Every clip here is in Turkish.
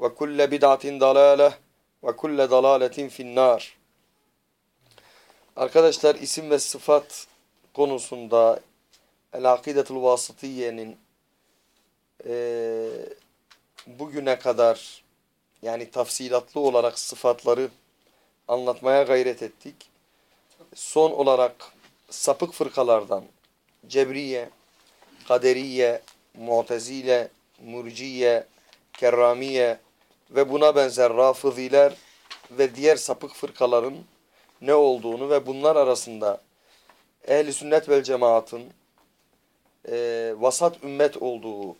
ve kulle bid'atin dalale ve kulle dalaletin finnar. Arkadaşlar isim ve sıfat konusunda El-Akidetul Vasıtiye'nin e, bugüne kadar yani tafsilatlı olarak sıfatları anlatmaya gayret ettik. Son olarak sapık fırkalardan Cebriye, Kaderiye, Mu'tezile, Murciye, Kerramiye ve buna benzer Rafıziler ve diğer sapık fırkaların ne olduğunu ve bunlar arasında ehli sünnet vel cemaatın e, vasat ümmet olduğu,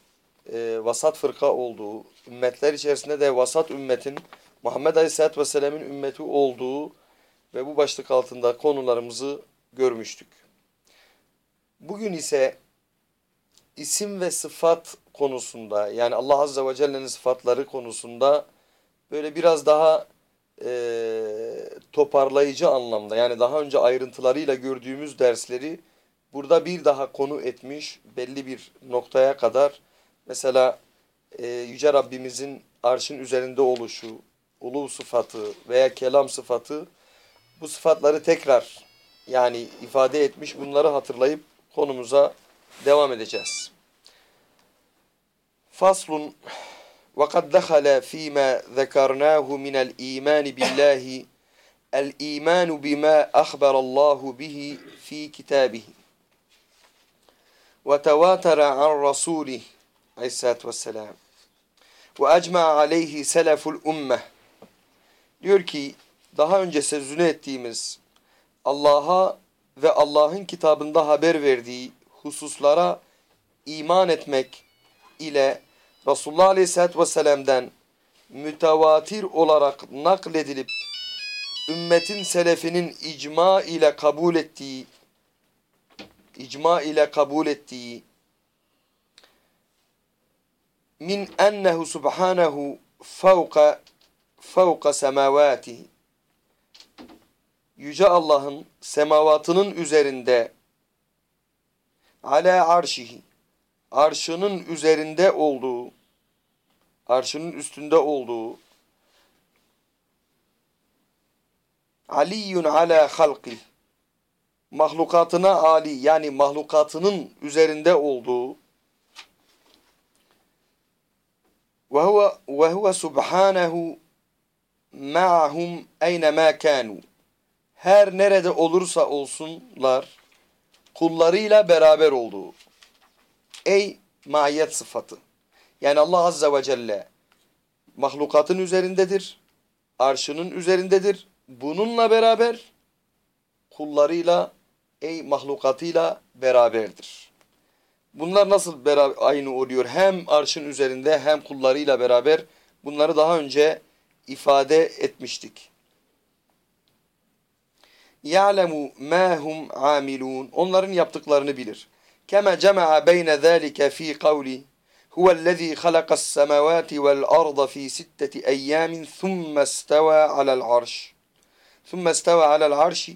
e, vasat fırka olduğu, ümmetler içerisinde de vasat ümmetin Muhammed Aleyhisselatü Vesselam'ın ümmeti olduğu ve bu başlık altında konularımızı görmüştük. Bugün ise isim ve sıfat konusunda yani Allah Azze ve Celle'nin sıfatları konusunda böyle biraz daha e, toparlayıcı anlamda yani daha önce ayrıntılarıyla gördüğümüz dersleri burada bir daha konu etmiş belli bir noktaya kadar. Mesela e, Yüce Rabbimizin arşın üzerinde oluşu, ulu sıfatı veya kelam sıfatı bu sıfatları tekrar yani ifade etmiş bunları hatırlayıp konumuza devam edeceğiz. Faslun وقد دخل فيما ذكرناه من الإيمان بالله الإيمان بما أخبر الله به في كتابه وتواتر عن رسوله عليه الصلاة والسلام وأجمع عليه سلف الأمة diyor ki daha önce sözünü ettiğimiz Allah'a ve Allah'ın kitabında haber verdiği hususlara iman etmek ile Resulullah Aleyhisselatü Vesselam'dan mütevatir olarak nakledilip ümmetin selefinin icma ile kabul ettiği icma ile kabul ettiği min ennehu subhanehu fevka fevka semavatihi Yüce Allah'ın semavatının üzerinde ala arşihi. Arşının üzerinde olduğu arşının üstünde olduğu aliyun ala halki mahlukatına ali yani mahlukatının üzerinde olduğu ve huve ve huve subhanehu ma'hum eynema kanu. Her nerede olursa olsunlar kullarıyla beraber olduğu ey maiyet sıfatı yani Allah azze ve celle mahlukatın üzerindedir arşının üzerindedir bununla beraber kullarıyla ey mahlukatıyla beraberdir. Bunlar nasıl beraber, aynı oluyor? Hem arşın üzerinde hem kullarıyla beraber bunları daha önce ifade etmiştik. يَعْلَمُ مَا هُمْ عَامِلُونَ. Onların yaptıklarını bilir. كَمَا جَمَعَ بَيْنَ ذَٰلِكَ ف۪ي قَوْلِ هُوَ الَّذ۪ي خَلَقَ السَّمَوَاتِ وَالْأَرْضَ ف۪ي سِتَّةِ أَيَّامٍ ثُمَّ اسْتَوَى عَلَى الْعَرْشِ. ثُمَّ اسْتَوَى عَلَى الْعَرْشِ.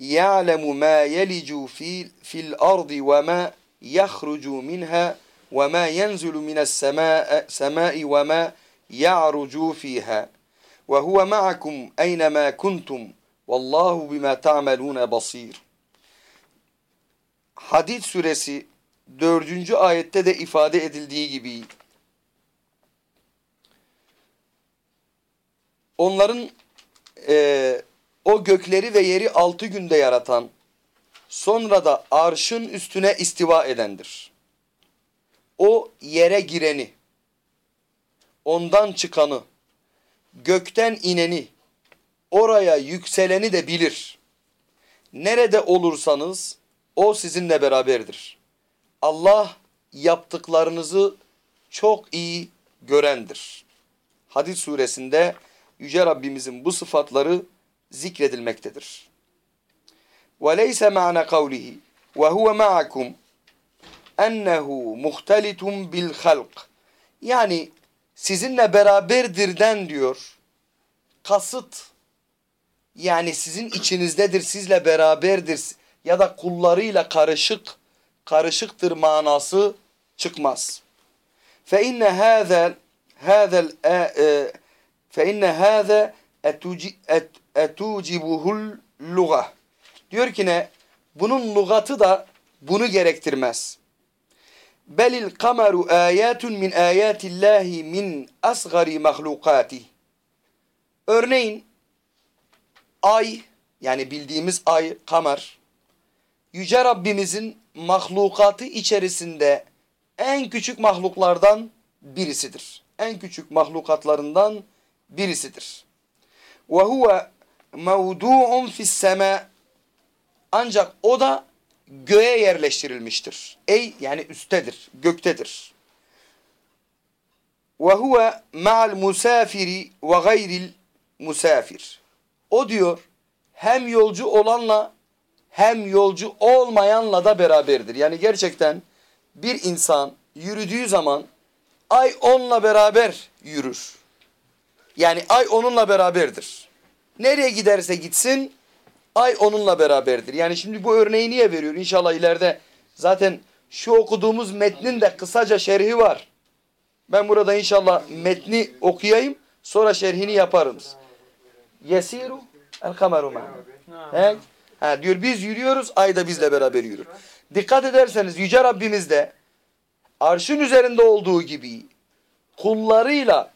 يَعْلَمُ مَا يَلِجُ فِي, في الْأَرْضِ وَمَا يخرج منها وما ينزل من السماء سماء وما يعرج فيها. وهو معكم أينما كنتم. Vallahu bima ta'melune basir. Hadid suresi 4. ayette de ifade edildiği gibi onların e, o gökleri ve yeri altı günde yaratan sonra da arşın üstüne istiva edendir. O yere gireni, ondan çıkanı, gökten ineni, oraya yükseleni de bilir. Nerede olursanız o sizinle beraberdir. Allah yaptıklarınızı çok iyi görendir. Hadis suresinde Yüce Rabbimizin bu sıfatları zikredilmektedir. وَلَيْسَ مَعْنَ قَوْلِهِ وَهُوَ مَعَكُمْ اَنَّهُ مُخْتَلِتٌ بِالْخَلْقِ Yani sizinle beraberdirden diyor. Kasıt yani sizin içinizdedir, sizle beraberdir ya da kullarıyla karışık, karışıktır manası çıkmaz. Fe inne hâzel hâzel fe inne hâze. Diyor ki ne? Bunun lugatı da bunu gerektirmez. Belil kameru ayatun min ayatillahi min asgari mahlukati. Örneğin ay yani bildiğimiz ay kamer Yüce Rabbimizin mahlukatı içerisinde en küçük mahluklardan birisidir. En küçük mahlukatlarından birisidir. Ve huve mevdu'un fis sema ancak o da göğe yerleştirilmiştir. Ey yani üsttedir, göktedir. Ve huve ma'al musafiri ve gayril musafir. O diyor hem yolcu olanla hem yolcu olmayanla da beraberdir. Yani gerçekten bir insan yürüdüğü zaman ay onunla beraber yürür. Yani ay onunla beraberdir. Nereye giderse gitsin ay onunla beraberdir. Yani şimdi bu örneği niye veriyor? İnşallah ileride zaten şu okuduğumuz metnin de kısaca şerhi var. Ben burada inşallah metni okuyayım sonra şerhini yaparız. Yesiru el kameru He? Ha, diyor biz yürüyoruz ay da bizle beraber yürür. Dikkat ederseniz Yüce Rabbimiz de arşın üzerinde olduğu gibi kullarıyla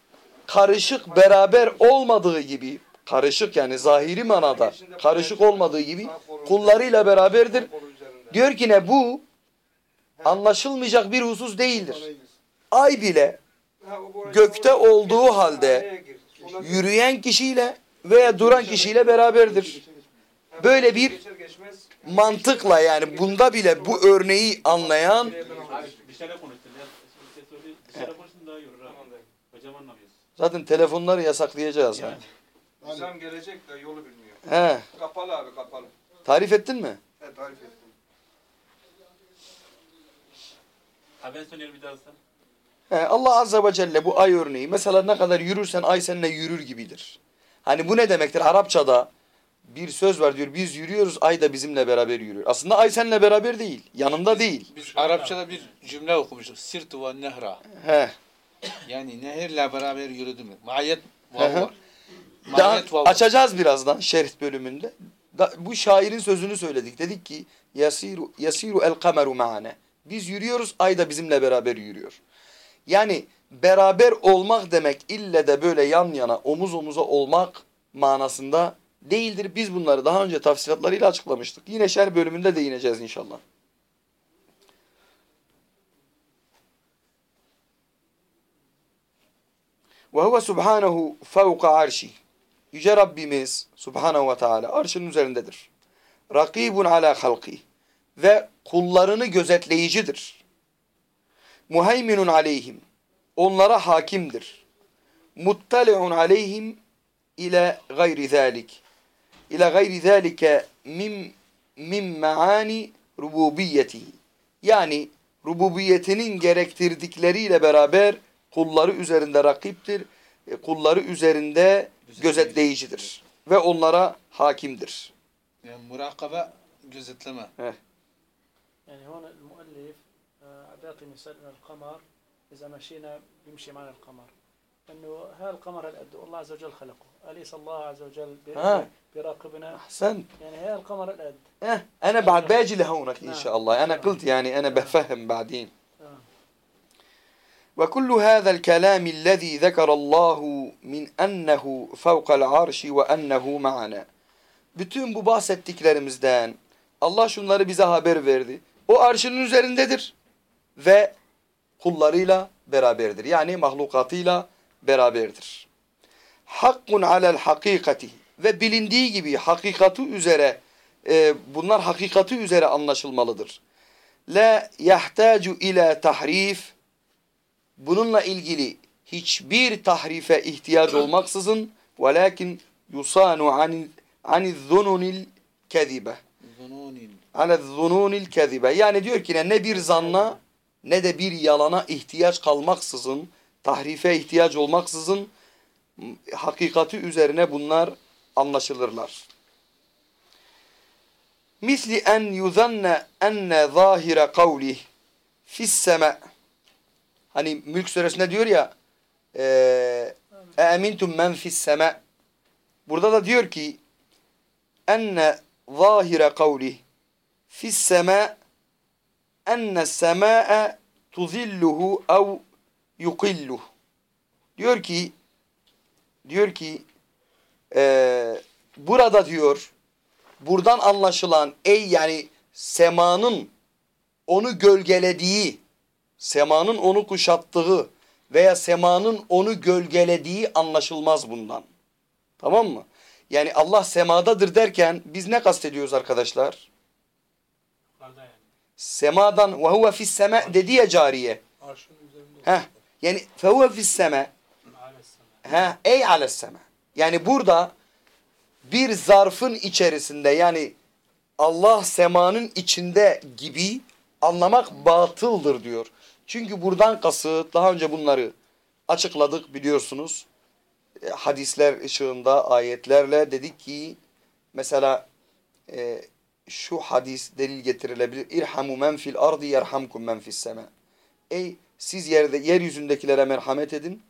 karışık beraber olmadığı gibi karışık yani zahiri manada karışık olmadığı gibi kullarıyla beraberdir. Diyor ki ne bu anlaşılmayacak bir husus değildir. Ay bile gökte olduğu halde yürüyen kişiyle veya duran kişiyle beraberdir. Böyle bir mantıkla yani bunda bile bu örneği anlayan. Hocam zaten telefonları yasaklayacağız. Yani. Nizam gelecek de yolu bilmiyor. He, Kapalı abi kapalı. tarif ettin mi? He tarif ettim. Ha ben söylüyorum bir daha sen. He, Allah Azze ve Celle bu ay örneği mesela ne kadar yürürsen ay seninle yürür gibidir. Hani bu ne demektir? Arapçada bir söz var diyor biz yürüyoruz ay da bizimle beraber yürüyor. Aslında ay seninle beraber değil. Yanında değil. Biz Arapçada bir cümle okumuştuk. Sirtu ve nehra. He. Yani nehirle beraber yürüdüm. Maiyet Hı vav var. Vav var. açacağız birazdan şerh bölümünde. Da, bu şairin sözünü söyledik. Dedik ki yasiru yasiru el kameru maane. Biz yürüyoruz ay da bizimle beraber yürüyor. Yani beraber olmak demek ille de böyle yan yana omuz omuza olmak manasında değildir. Biz bunları daha önce tafsilatlarıyla açıklamıştık. Yine şerh bölümünde değineceğiz inşallah. Ve huve subhanehu fevka arşi. Yüce Rabbimiz subhanehu ve teala arşın üzerindedir. Rakibun ala halki. Ve kullarını gözetleyicidir. Muheyminun aleyhim onlara hakimdir. Muttaleun aleyhim ile gayri zalik. İle gayri zalike mim min meani rububiyetihi. Yani rububiyetinin gerektirdikleriyle beraber kulları üzerinde rakiptir, e, kulları üzerinde gözetleyicidir ve onlara hakimdir. Yani murakabe gözetleme. Heh. Yani ona müellif e, adati misal el kamer اذا مشينا بيمشي معنا القمر انه هذا القمر القد الله عز وجل خلقه اليس الله عز وجل بي- ها. بيراقبنا أحسنت يعني هذا القمر القد أه أنا بعد باجي لهونك إن نعم. شاء الله أنا نعم. قلت يعني أنا بفهم بعدين آه. وكل هذا الكلام الذي ذكر الله من أنه فوق العرش وأنه معنا bütün bu bahsettiklerimizden Allah şunları bize haber verdi. O arşının üzerindedir ve kullarıyla beraberdir. Yani mahlukatıyla beraberdir. Hakkun alel hakikati ve bilindiği gibi hakikati üzere e, bunlar hakikati üzere anlaşılmalıdır. La yahtacu ila tahrif bununla ilgili hiçbir tahrife ihtiyaç olmaksızın velakin yusanu anil anil zununil kezibe Zununin. ale zununil kezibe yani diyor ki ne bir zanna ne de bir yalana ihtiyaç kalmaksızın tahrife ihtiyaç olmaksızın hakikati üzerine bunlar anlaşılırlar. Misli en yuzanne enne zahire kavlih fis sema Hani Mülk suresinde diyor ya eee emintum men fis sema Burada da diyor ki enne zahire kavlih fis sema enne semaa tuzilluhu ev yukilluh diyor ki diyor ki eee, burada diyor buradan anlaşılan ey yani semanın onu gölgelediği semanın onu kuşattığı veya semanın onu gölgelediği anlaşılmaz bundan. Tamam mı? Yani Allah semadadır derken biz ne kastediyoruz arkadaşlar? Semadan ve huve fis sema dedi ya cariye. Heh. Yani fe huve fis sema. Ha, ey ales sema. Yani burada bir zarfın içerisinde yani Allah semanın içinde gibi anlamak batıldır diyor. Çünkü buradan kasıt daha önce bunları açıkladık biliyorsunuz. E, Hadisler ışığında ayetlerle dedik ki mesela e, şu hadis delil getirilebilir. İrhamu men fil ardi yerhamkum men fis sema. Ey siz yerde yeryüzündekilere merhamet edin.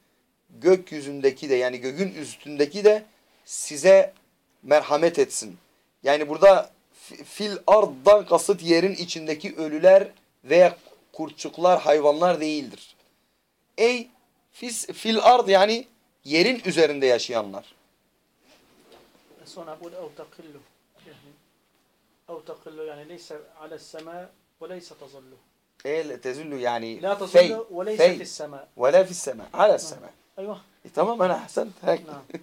Gökyüzündeki de yani göğün üstündeki de size merhamet etsin. Yani burada fil arddan kasıt yerin içindeki ölüler veya kurçuklar, hayvanlar değildir. Ey fis, fil ard yani yerin üzerinde yaşayanlar. Sonra bu أو تقل يعني ليس على السماء وليس تظل El tezullu yani لا fey, تظل وليس fey. في السماء ve la fis sema. Ala sema. أيوه E, tamam ben ahsen. Hek. نعم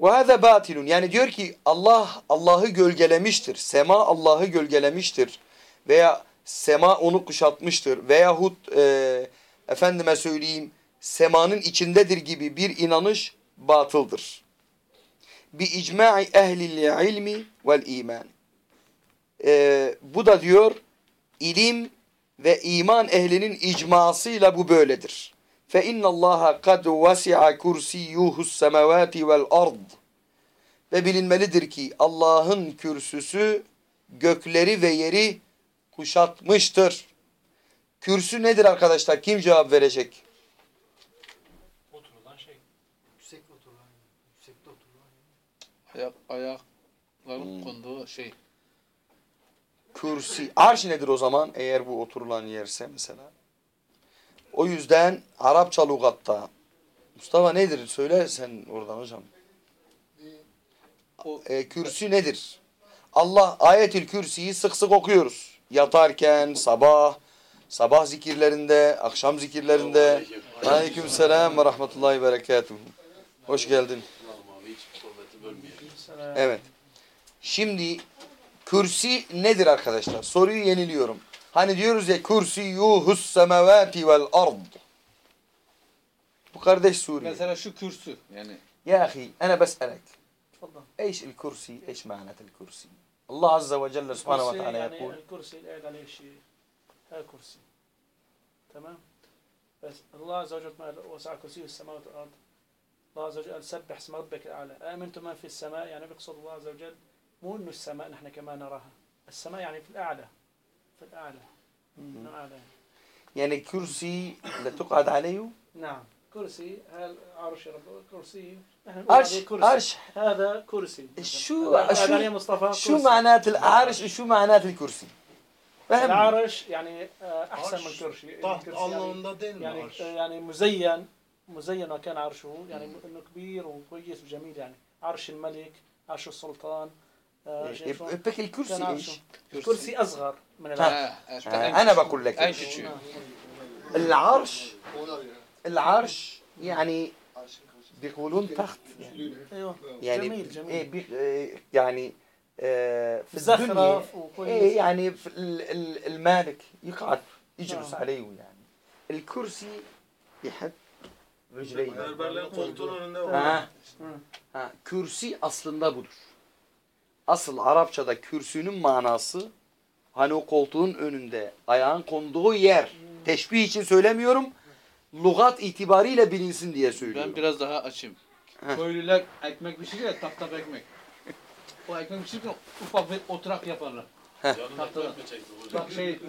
Ve hâze batilun. Yani diyor ki Allah Allah'ı gölgelemiştir. Sema Allah'ı gölgelemiştir. Veya sema onu kuşatmıştır. Veyahut e, efendime söyleyeyim semanın içindedir gibi bir inanış batıldır. Bi icma'i ehlil ilmi vel iman. E, bu da diyor ilim ve iman ehlinin icmasıyla bu böyledir. Fe innallaha kad vasi'a kursiyyuhus semavati vel ard. Ve bilinmelidir ki Allah'ın kürsüsü gökleri ve yeri kuşatmıştır. Kürsü nedir arkadaşlar? Kim cevap verecek? Oturulan şey. Yüksek oturulan, yüksekte oturulan. Ayak, ayakların Hmm. konduğu şey. Kürsi. Arş nedir o zaman? Eğer bu oturulan yerse mesela. O yüzden Arapça lugatta Mustafa nedir? Söyle sen oradan hocam. O e, kürsü nedir? Allah ayetül kürsüyü sık sık okuyoruz. Yatarken, sabah, sabah zikirlerinde, akşam zikirlerinde. Aleyküm selam ve rahmetullahi ve berekatuhu. Hoş geldin. Evet. Şimdi kürsi nedir arkadaşlar? Soruyu yeniliyorum. Hani diyoruz ya kürsi yuhus semavati vel ard. Bu kardeş Suriye. mesela şu kürsü yani Ya ahi, ana bes'elek. تفضل ايش الكرسي؟ ايش معنى الكرسي؟ الله عز وجل سبحانه الكرسي وتعالى يعني يقول الكرسي اللي قاعد عليه شيء هذا كرسي تمام بس الله عز وجل ما وسع كرسيه السماوات والارض الله عز وجل قال سبح اسم ربك الأعلى. آمنتم من في السماء؟ يعني بيقصد الله عز وجل مو إنه السماء نحن كما نراها. السماء يعني في الأعلى. في عليه يعني كرسي لتقعد عليه؟ نعم. كرسي هل عرش رب كرسي. عرش كرسي. عرش. هذا كرسي. شو شو عليه مصطفى شو كرسي. معنات العرش وشو معنات الكرسي؟ فهم. العرش يعني آه، أحسن من كرسي. يعني يعني arş? يعني مزين. مزين وكان عرشه يعني إنه كبير وكويس وجميل يعني عرش الملك عرش السلطان آه، شلون؟ بك الكرسي إيش؟ كرسي. أصغر من العرش. en ana küçüğü. bakul lek. En küçüğü. العرش العرش يعني بيقولون تحت يعني, أيوه. يعني جميل جميل. إيه بي إيه يعني آه، في الدنيا. زخرف وكويس. إيه يعني في ال- ال- المالك يقعد يجلس نعم. عليه يعني. الكرسي يحط vücreyi. Berberlerin koltuğun önünde var. Ha. Ha. Kürsi aslında budur. Asıl Arapçada kürsünün manası hani o koltuğun önünde ayağın konduğu yer. Teşbih için söylemiyorum. Lugat itibariyle bilinsin diye söylüyorum. Ben biraz daha açayım. Köylüler ekmek pişirir ya tap tap ekmek. O ekmek pişirirken ufak bir oturak yaparlar. Heh. Tap tap. Bak şey.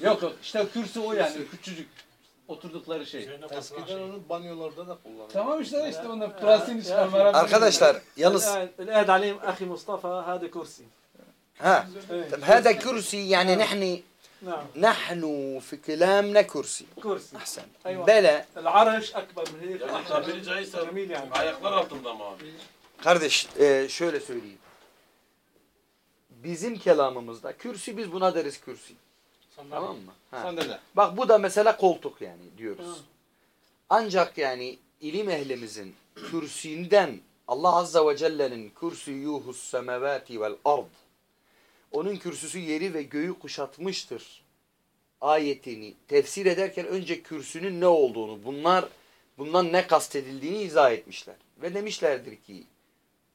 Yok yok işte kürsü o yani küçücük oturdukları şey. Eskiden onu banyolarda da kullanıyor. Tamam işte işte onda plastiğini çıkarma. Arkadaşlar yalnız الآن الآن عليهم أخي مصطفى هذا كرسي ha إيه. طب هذا كرسي يعني نحن نعم نحن في كلامنا كرسي كرسي احسن أيوة. بلى العرش أكبر من هيك Yani tabiri caizse جميل يعني ayaklar altında mı abi? Kardeş e, şöyle söyleyeyim. Bizim kelamımızda kürsü biz buna deriz kürsü. Tamam mı? Ha. Sandalye. Bak bu da mesela koltuk yani diyoruz. Ha. Ancak yani ilim ehlimizin kürsünden Allah Azza ve Celle'nin kürsüyuhus semavati vel ard onun kürsüsü yeri ve göğü kuşatmıştır ayetini tefsir ederken önce kürsünün ne olduğunu bunlar bundan ne kastedildiğini izah etmişler. Ve demişlerdir ki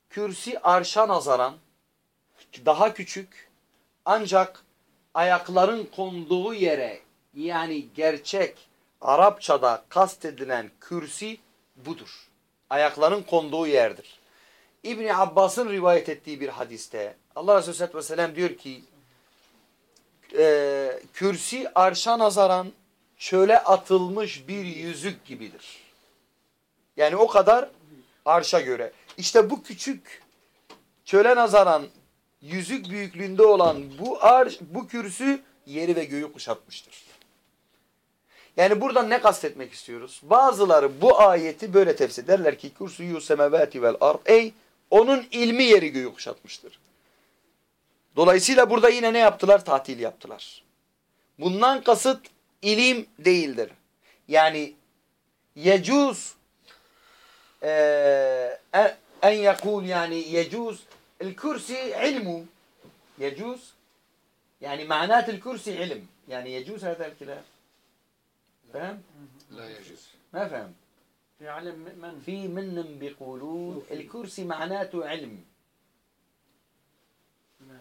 kürsi arşa nazaran daha küçük ancak ayakların konduğu yere yani gerçek Arapçada kastedilen kürsi budur. Ayakların konduğu yerdir. İbni Abbas'ın rivayet ettiği bir hadiste Allah Resulü Aleyhisselatü Vesselam diyor ki e, kürsi arşa nazaran çöle atılmış bir yüzük gibidir. Yani o kadar arşa göre. İşte bu küçük çöle nazaran yüzük büyüklüğünde olan bu arş, bu kürsü yeri ve göğü kuşatmıştır. Yani buradan ne kastetmek istiyoruz? Bazıları bu ayeti böyle tefsir ederler ki kürsüyü semavati vel ard ey onun ilmi yeri göğü kuşatmıştır. Dolayısıyla burada yine ne yaptılar? Tatil yaptılar. Bundan kasıt ilim değildir. Yani yecuz en en yakul yani yecuz الكرسي علمه يجوز؟ يعني معنات الكرسي علم. يعني يجوز هذا الكلام؟ فهم؟ لا يجوز. ما فهم؟ في علم من؟ في من بيقولون الكرسي معناته علم.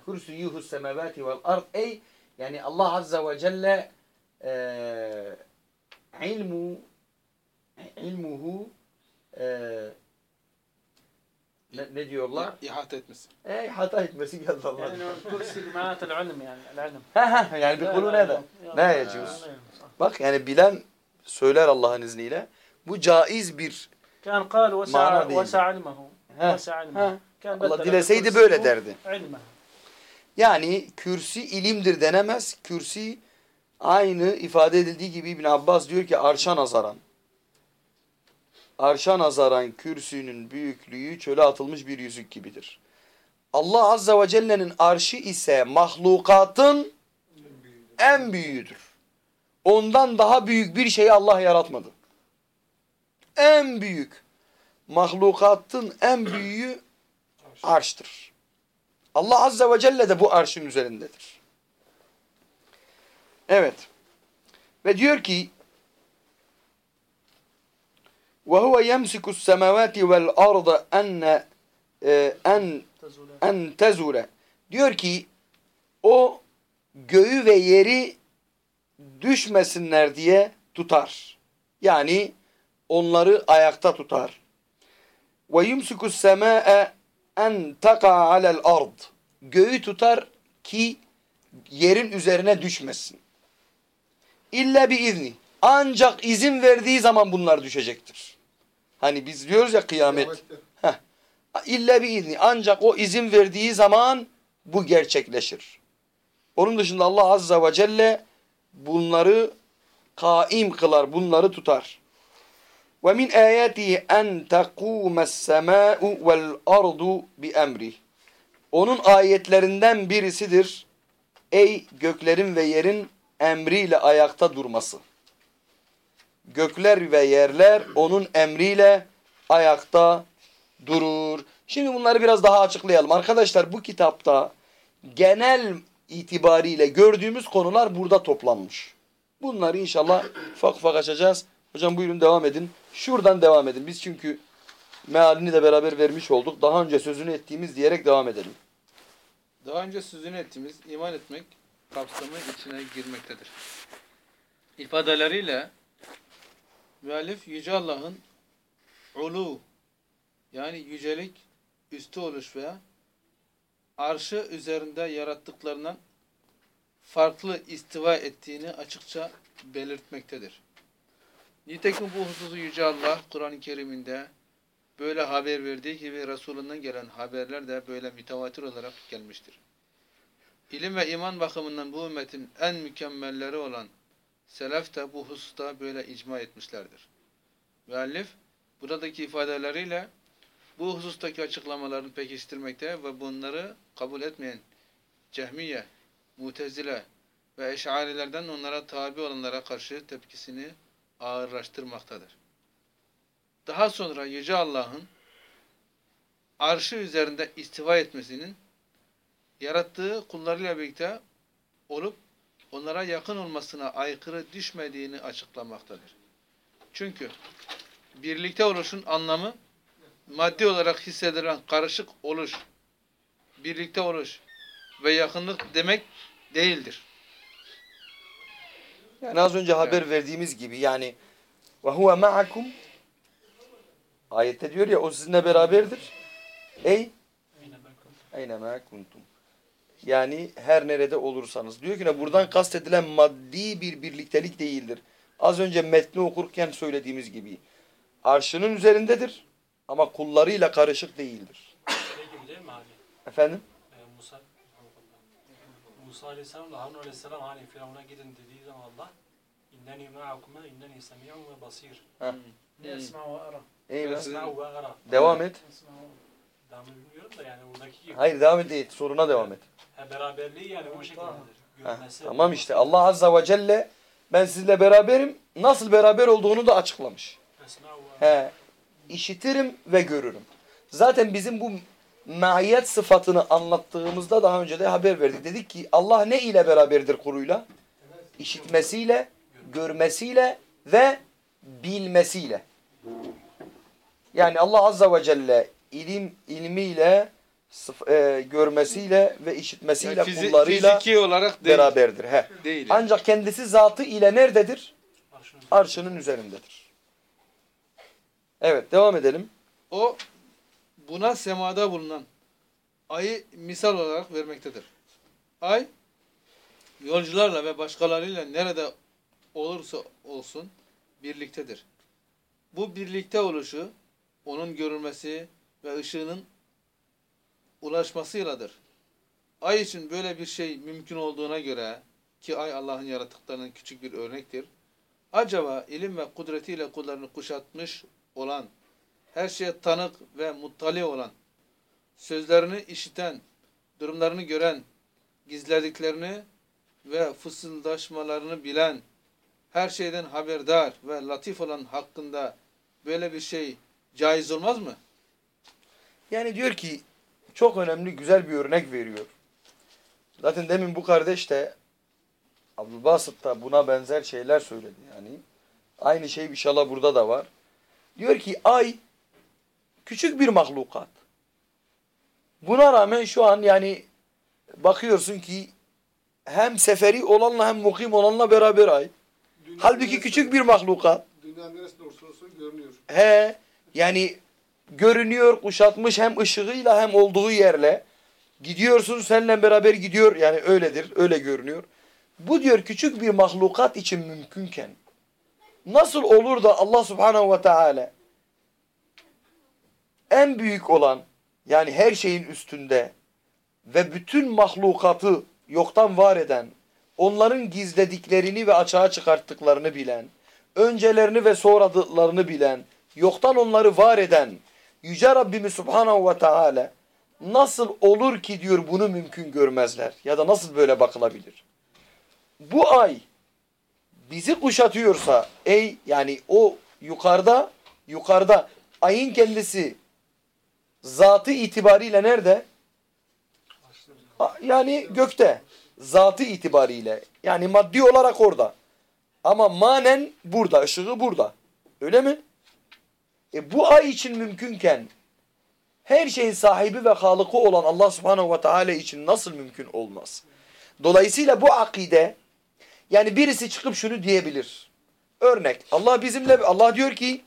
كرسيه السماوات والأرض. أي يعني الله عز وجل آه، علمه علمه آه، ne, ne diyorlar? İhata etmesi. E, ihata etmesi geldi Allah. Yani kursi ma'at al-ilm yani. Al-ilm. Ha ha yani bir kulu ne? Ne yecuz? Bak yani bilen söyler Allah'ın izniyle. Bu caiz bir kan kal ve sa'a ve sa'a ilmehu. Ve sa'a ilmehu. Allah dileseydi böyle derdi. İlmehu. Yani kürsi ilimdir denemez. Kürsi aynı ifade edildiği gibi İbn Abbas diyor ki arşa nazaran. Arşa nazaran kürsünün büyüklüğü çöle atılmış bir yüzük gibidir. Allah Azza ve Celle'nin arşı ise mahlukatın en büyüğüdür. Ondan daha büyük bir şeyi Allah yaratmadı. En büyük mahlukatın en büyüğü arştır. Allah Azze ve Celle de bu arşın üzerindedir. Evet. Ve diyor ki وَهُوَ يَمْسِكُ السَّمَوَاتِ وَالْأَرْضَ اَنَّ en تزول en tezure. Diyor ki o göğü ve yeri düşmesinler diye tutar. Yani onları ayakta tutar. Ve yumsikus sema'e en taka alel ard. Göğü tutar ki yerin üzerine düşmesin. İlla bir izni. Ancak izin verdiği zaman bunlar düşecektir. Hani biz diyoruz ya kıyamet. Kıyamette. İlla bir izni. Ancak o izin verdiği zaman bu gerçekleşir. Onun dışında Allah Azza ve Celle bunları kaim kılar, bunları tutar. Ve min ayatihi en taqumas sema'u vel ardu bi emri. Onun ayetlerinden birisidir. Ey göklerin ve yerin emriyle ayakta durması. Gökler ve yerler onun emriyle ayakta durur. Şimdi bunları biraz daha açıklayalım. Arkadaşlar bu kitapta genel itibariyle gördüğümüz konular burada toplanmış. Bunları inşallah ufak ufak açacağız. Hocam buyurun devam edin. Şuradan devam edin. Biz çünkü mealini de beraber vermiş olduk. Daha önce sözünü ettiğimiz diyerek devam edelim. Daha önce sözünü ettiğimiz iman etmek kapsamı içine girmektedir. İfadeleriyle müellif Yüce Allah'ın ulu yani yücelik, üstü oluş ve arşı üzerinde yarattıklarından farklı istiva ettiğini açıkça belirtmektedir. Nitekim bu hususu Yüce Allah Kur'an-ı Kerim'inde böyle haber verdiği gibi Resulünden gelen haberler de böyle mütevatir olarak gelmiştir. İlim ve iman bakımından bu ümmetin en mükemmelleri olan Selef de bu hususta böyle icma etmişlerdir. Müellif buradaki ifadeleriyle bu husustaki açıklamalarını pekiştirmekte ve bunları kabul etmeyen Cehmiye, Mutezile ve Eş'arilerden onlara tabi olanlara karşı tepkisini ağırlaştırmaktadır. Daha sonra Yüce Allah'ın arşı üzerinde istiva etmesinin yarattığı kullarıyla birlikte olup onlara yakın olmasına aykırı düşmediğini açıklamaktadır. Çünkü birlikte oluşun anlamı maddi olarak hissedilen karışık oluş, birlikte oluş ve yakınlık demek değildir. Yani az önce haber verdiğimiz gibi yani ve huve ma'akum ayette diyor ya o sizinle beraberdir. Ey eyne ma kuntum. Yani her nerede olursanız. Diyor ki ne buradan kastedilen maddi bir birliktelik değildir. Az önce metni okurken söylediğimiz gibi arşının üzerindedir ama kullarıyla karışık değildir. Şey gibi değil mi abi? Efendim? Ee, Musa Musa Aleyhisselam'la Harun Aleyhisselam hani Firavun'a gidin dediği zaman Allah İnneni ma'akume inneni semi'un ve basir. Esma ve ara. Eyvah. Esma'u ve ara. Devam et. Esma bilmiyorum da yani oradaki gibi. Hayır devam et değil. Soruna devam et. Ha, beraberliği yani o şekildedir. Görmesi. tamam işte Allah Azza ve Celle ben sizle beraberim. Nasıl beraber olduğunu da açıklamış. Esma'u ve. He, işitirim ve görürüm. Zaten bizim bu maiyet sıfatını anlattığımızda daha önce de haber verdik. Dedik ki Allah ne ile beraberdir kuluyla? İşitmesiyle, görmesiyle ve bilmesiyle. Yani Allah Azza ve Celle ilim ilmiyle, sıf- e, görmesiyle ve işitmesiyle Yani fizi- kullarıyla fiziki olarak değil. beraberdir. He. değil. Ancak kendisi zatı ile nerededir? Arşın üzerinde. Arşının üzerindedir. Evet devam edelim. O buna semada bulunan ayı misal olarak vermektedir. Ay yolcularla ve başkalarıyla nerede olursa olsun birliktedir. Bu birlikte oluşu onun görülmesi ve ışığının ulaşmasıyladır. Ay için böyle bir şey mümkün olduğuna göre ki ay Allah'ın yaratıklarının küçük bir örnektir. Acaba ilim ve kudretiyle kullarını kuşatmış olan her şeye tanık ve muttali olan, sözlerini işiten, durumlarını gören, gizlediklerini ve fısıldaşmalarını bilen, her şeyden haberdar ve latif olan hakkında böyle bir şey caiz olmaz mı? Yani diyor ki çok önemli güzel bir örnek veriyor. Zaten demin bu kardeş de Abdülbasit da buna benzer şeyler söyledi yani. Aynı şey inşallah burada da var. Diyor ki ay küçük bir mahlukat. Buna rağmen şu an yani bakıyorsun ki hem seferi olanla hem mukim olanla beraber ay. Dünya Halbuki neresi- küçük bir mahlukat. Dünya neresinde olursa olsun görünüyor. He yani görünüyor kuşatmış hem ışığıyla hem olduğu yerle. Gidiyorsun seninle beraber gidiyor yani öyledir öyle görünüyor. Bu diyor küçük bir mahlukat için mümkünken nasıl olur da Allah subhanehu ve teala en büyük olan yani her şeyin üstünde ve bütün mahlukatı yoktan var eden, onların gizlediklerini ve açığa çıkarttıklarını bilen, öncelerini ve sonralarını bilen, yoktan onları var eden Yüce Rabbimiz Subhanahu ve Teala nasıl olur ki diyor bunu mümkün görmezler ya da nasıl böyle bakılabilir? Bu ay bizi kuşatıyorsa ey yani o yukarıda yukarıda ayın kendisi zatı itibariyle nerede? Yani gökte. Zatı itibariyle. Yani maddi olarak orada. Ama manen burada. ışığı burada. Öyle mi? E bu ay için mümkünken her şeyin sahibi ve halıkı olan Allah subhanehu ve teala için nasıl mümkün olmaz? Dolayısıyla bu akide yani birisi çıkıp şunu diyebilir. Örnek Allah bizimle Allah diyor ki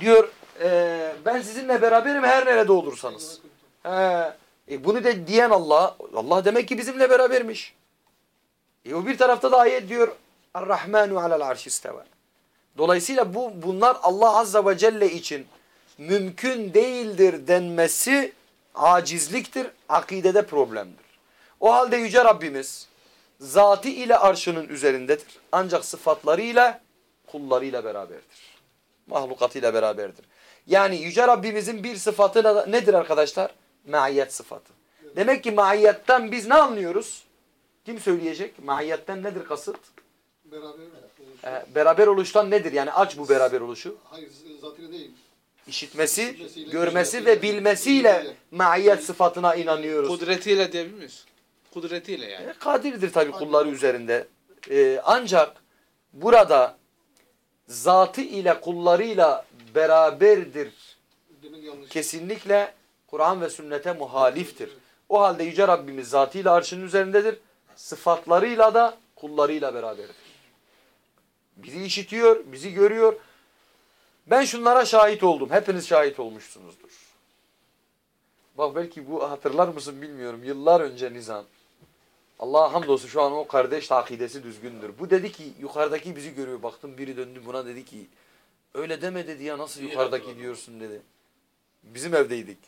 diyor e, ben sizinle beraberim her nerede olursanız. He, e bunu da diyen Allah Allah demek ki bizimle berabermiş. E o bir tarafta da ayet diyor Er-Rahmanu alel arşi isteva. Dolayısıyla bu bunlar Allah azze ve celle için mümkün değildir denmesi acizliktir, akidede problemdir. O halde yüce Rabbimiz zatı ile arşının üzerindedir. Ancak sıfatlarıyla kullarıyla beraberdir. Mahlukatıyla beraberdir. Yani yüce Rabbimizin bir sıfatı nedir arkadaşlar? Maiyet sıfatı. Demek ki maiyetten biz ne anlıyoruz? Kim söyleyecek? Maiyetten nedir kasıt? Beraber Ee, beraber oluştan nedir? Yani aç bu beraber oluşu. Hayır zatıyla değil. İşitmesi, İşitmesiyle, görmesi ve bilmesiyle maiyet sıfatına inanıyoruz. Kudretiyle diyebilir miyiz? Kudretiyle yani. E, Kadirdir tabi kulları üzerinde. E, ancak burada zatı ile kullarıyla beraberdir. Kesinlikle Kur'an ve sünnete muhaliftir. O halde Yüce Rabbimiz zatıyla arşının üzerindedir. Sıfatlarıyla da kullarıyla beraberdir. Bizi işitiyor, bizi görüyor. Ben şunlara şahit oldum. Hepiniz şahit olmuşsunuzdur. Bak belki bu hatırlar mısın bilmiyorum. Yıllar önce Nizam. Allah'a hamdolsun şu an o kardeş de akidesi düzgündür. Bu dedi ki yukarıdaki bizi görüyor. Baktım biri döndü buna dedi ki öyle deme dedi ya nasıl yukarıdaki diyorsun dedi. Bizim evdeydik.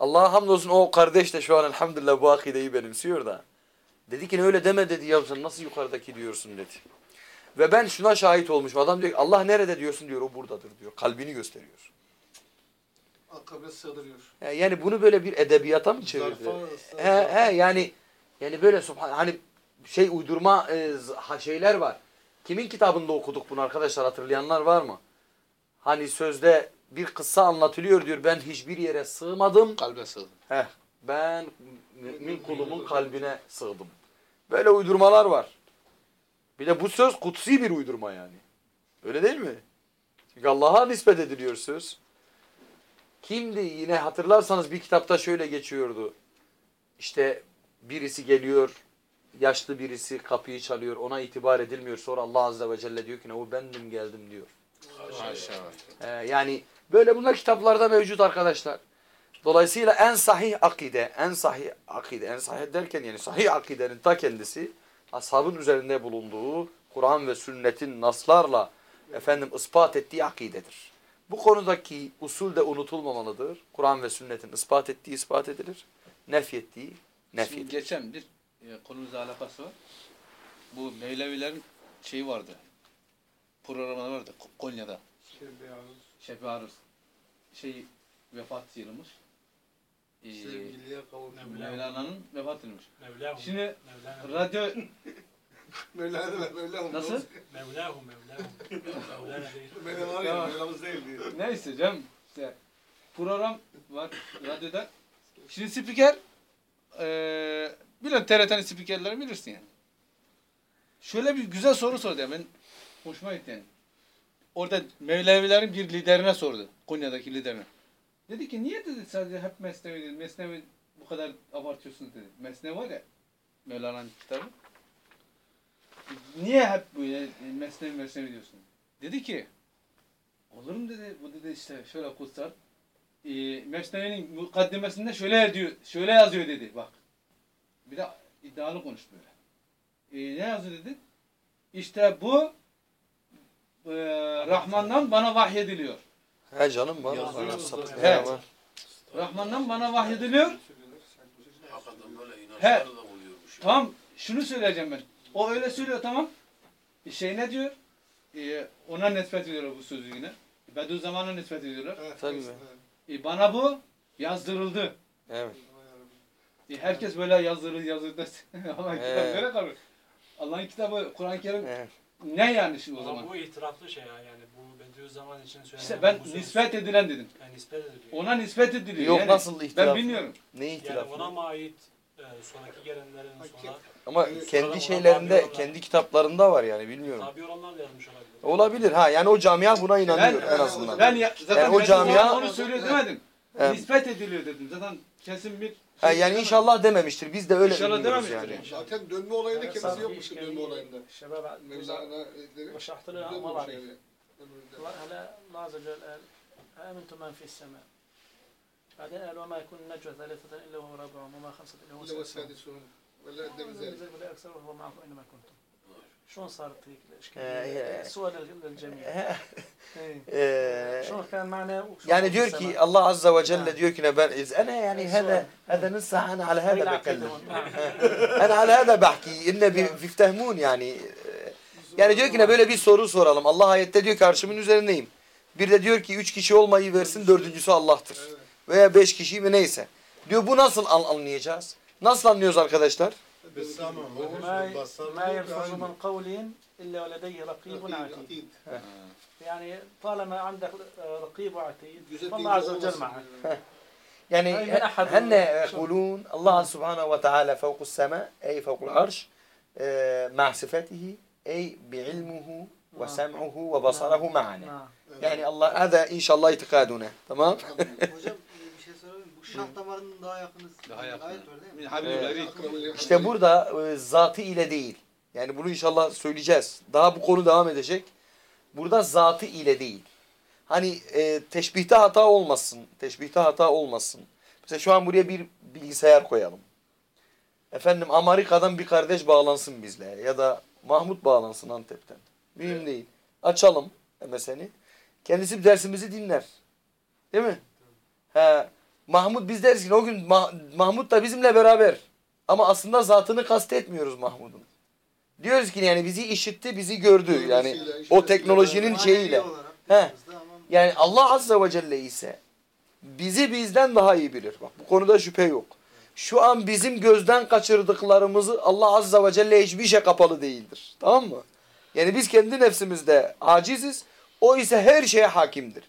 Allah'a hamdolsun o kardeş de şu an elhamdülillah bu akideyi benimsiyor da. Dedi ki öyle deme dedi ya sen nasıl yukarıdaki diyorsun dedi. Ve ben şuna şahit olmuşum. Adam diyor ki Allah nerede diyorsun diyor o buradadır diyor. Kalbini gösteriyor. Akabe sığdırıyor. Ya Yani bunu böyle bir edebiyata mı çevirdi? He he yani yani böyle subhan hani şey uydurma e, şeyler var. Kimin kitabında okuduk bunu arkadaşlar hatırlayanlar var mı? Hani sözde bir kıssa anlatılıyor diyor ben hiçbir yere sığmadım. Kalbe sığdı. Heh, ben mümin kulumun kalbine sığdım. Böyle uydurmalar var. Bir de bu söz kutsi bir uydurma yani. Öyle değil mi? Çünkü Allah'a nispet ediliyor söz. Kimdi yine hatırlarsanız bir kitapta şöyle geçiyordu. İşte birisi geliyor, yaşlı birisi kapıyı çalıyor, ona itibar edilmiyor. Sonra Allah Azze ve Celle diyor ki ne o bendim geldim diyor. Ee, yani böyle bunlar kitaplarda mevcut arkadaşlar. Dolayısıyla en sahih akide, en sahih akide, en sahih derken yani sahih akidenin ta kendisi ashabın üzerinde bulunduğu Kur'an ve sünnetin naslarla efendim ispat ettiği akidedir. Bu konudaki usul de unutulmamalıdır. Kur'an ve sünnetin ispat ettiği ispat edilir. Nefyettiği nefyedilir. Şimdi geçen bir e, konumuzla alakası var. Bu Mevlevilerin şeyi vardı. Programı vardı Ko- Konya'da. Şefi Arız. Şey vefat yılıymış. Ee, Sevgiliye. Mevlana'nın vefat yılıymış. Mevlahu. Şimdi Mevlana. radyo Mevlana deme Mevlana. nasıl? Mevlahu Mevlahu. Mevlana değil. Mevlana ya Mevlamız değil diye. Neyse canım. İşte program var radyoda. Şimdi spiker eee biliyorsun TRT'nin spikerleri bilirsin yani. Şöyle bir güzel soru sordu yani. Ben hoşuma gitti yani. Orada Mevlevilerin bir liderine sordu. Konya'daki liderine. Dedi ki niye dedi sadece hep Mesnevi dedi. Mesnevi bu kadar abartıyorsunuz dedi. Mesnevi var ya Mevlana'nın kitabı. Niye hep bu ya, Mesnevi Mesnevi diyorsun? Dedi ki Olur mu dedi. Bu dedi işte şöyle kutsal. Ee, Mesnevi'nin mukaddimesinde şöyle diyor, şöyle yazıyor dedi bak. Bir de iddialı konuştu böyle. e, ne yazdı dedin? İşte bu e, Rahman'dan bana vahyediliyor. He canım. Evet. He. Rahman'dan bana vahyediliyor. Hakikaten böyle He. inançları da oluyormuş. Tamam şunu söyleyeceğim ben. O öyle söylüyor tamam. E, Şey ne diyor? E, ona nispet ediyorlar bu sözü yine. Bediüzzaman'a nispet ediyorlar. Evet, Tabii. E, bana bu yazdırıldı. Evet. E, herkes böyle yazdırır dersin. Allah'ın kitabı Evet. böyle kalır. Allah'ın kitabı Kur'an-ı Kerim Evet. ne yani şimdi o Ama zaman? bu itiraflı şey ya yani bu gördüğü zaman için söylenen İşte ben nispet edilen dedim. Yani nispet ediliyor. Ona nispet ediliyor. Yok yani nasıl ihtilaf? Ben bilmiyorum. Ne ihtilaf? Yani ona mı ait e, sonraki gelenlerin sonra ama ee, kendi şeylerinde, kendi kitaplarında var yani bilmiyorum. Tabi oranlar da yazmış olabilir. Olabilir ha yani o camia buna inanıyor ben, en azından. Ben ya, zaten yani o camia onu söylüyor demedim. Evet. Nispet ediliyor dedim. Zaten kesin bir Ha, yani şey inşallah dememiştir. Biz de öyle inşallah dememiştir yani. yani. Zaten dönme olayında kendisi yokmuş dönme olayında. Mevlana dedi. Ve şahtırı amalar. وعلى الله عز وجل قال آمنتم من في السماء؟ بعدين قال وما يكون النجوى ثلاثة إلا هو رابعهم وما خمسة إلا هو سادسهم ولا أدنى من ولا أكثر وهو معكم إنما كنتم. شلون صارت هيك الإشكالية؟ آه، سؤال للجميع. آه، إيه. شلون كان معنا يعني ديركي الله عز وجل نعم. ديركي اذا أنا يعني آه، هذا هذا نص أنا على هذا بتكلم أنا على هذا بحكي. النبي نعم. بيفتهمون يعني. yani diyor ki ne böyle bir soru soralım. Allah ayette diyor ki arşımın üzerindeyim. Bir de diyor ki üç kişi olmayı versin dördüncüsü Allah'tır. Evet. Veya beş kişi mi neyse. Diyor bu nasıl an- anlayacağız? Nasıl anlıyoruz arkadaşlar? ما ما يلفظ من قول إلا ولديه رقيب عتيد يعني طالما عندك رقيب وعتيد فالله عز وجل معك Yani Hayır, ben ahad- henne yekulun Allah subhanahu ve teala fevkus sema ey Ey bi'ilmuhu ve sem'uhu ve basarahu ma'ana. Yani Allah hada inşallah itikaduna. Tamam? Hocam bir şey sorayım. Bu şah damarının daha yakınız. Daha yakın. Ayet var değil mi? İşte burada e, zatı ile değil. Yani bunu inşallah söyleyeceğiz. Daha bu konu devam edecek. Burada zatı ile değil. Hani e, teşbihte hata olmasın. Teşbihte hata olmasın. Mesela şu an buraya bir bilgisayar koyalım. Efendim Amerika'dan bir kardeş bağlansın bizle ya da Mahmut bağlansın Antep'ten. Mühim değil. Açalım MSN'i. Kendisi dersimizi dinler. Değil mi? He. Mahmut biz deriz ki o gün Mah- Mahmut da bizimle beraber. Ama aslında zatını kastetmiyoruz Mahmud'un. Diyoruz ki yani bizi işitti, bizi gördü. Yani o teknolojinin şeyiyle. He. Yani Allah Azze ve Celle ise bizi bizden daha iyi bilir. Bak bu konuda şüphe yok. Şu an bizim gözden kaçırdıklarımızı Allah Azze ve Celle hiçbir şey kapalı değildir. Tamam mı? Yani biz kendi nefsimizde aciziz. O ise her şeye hakimdir.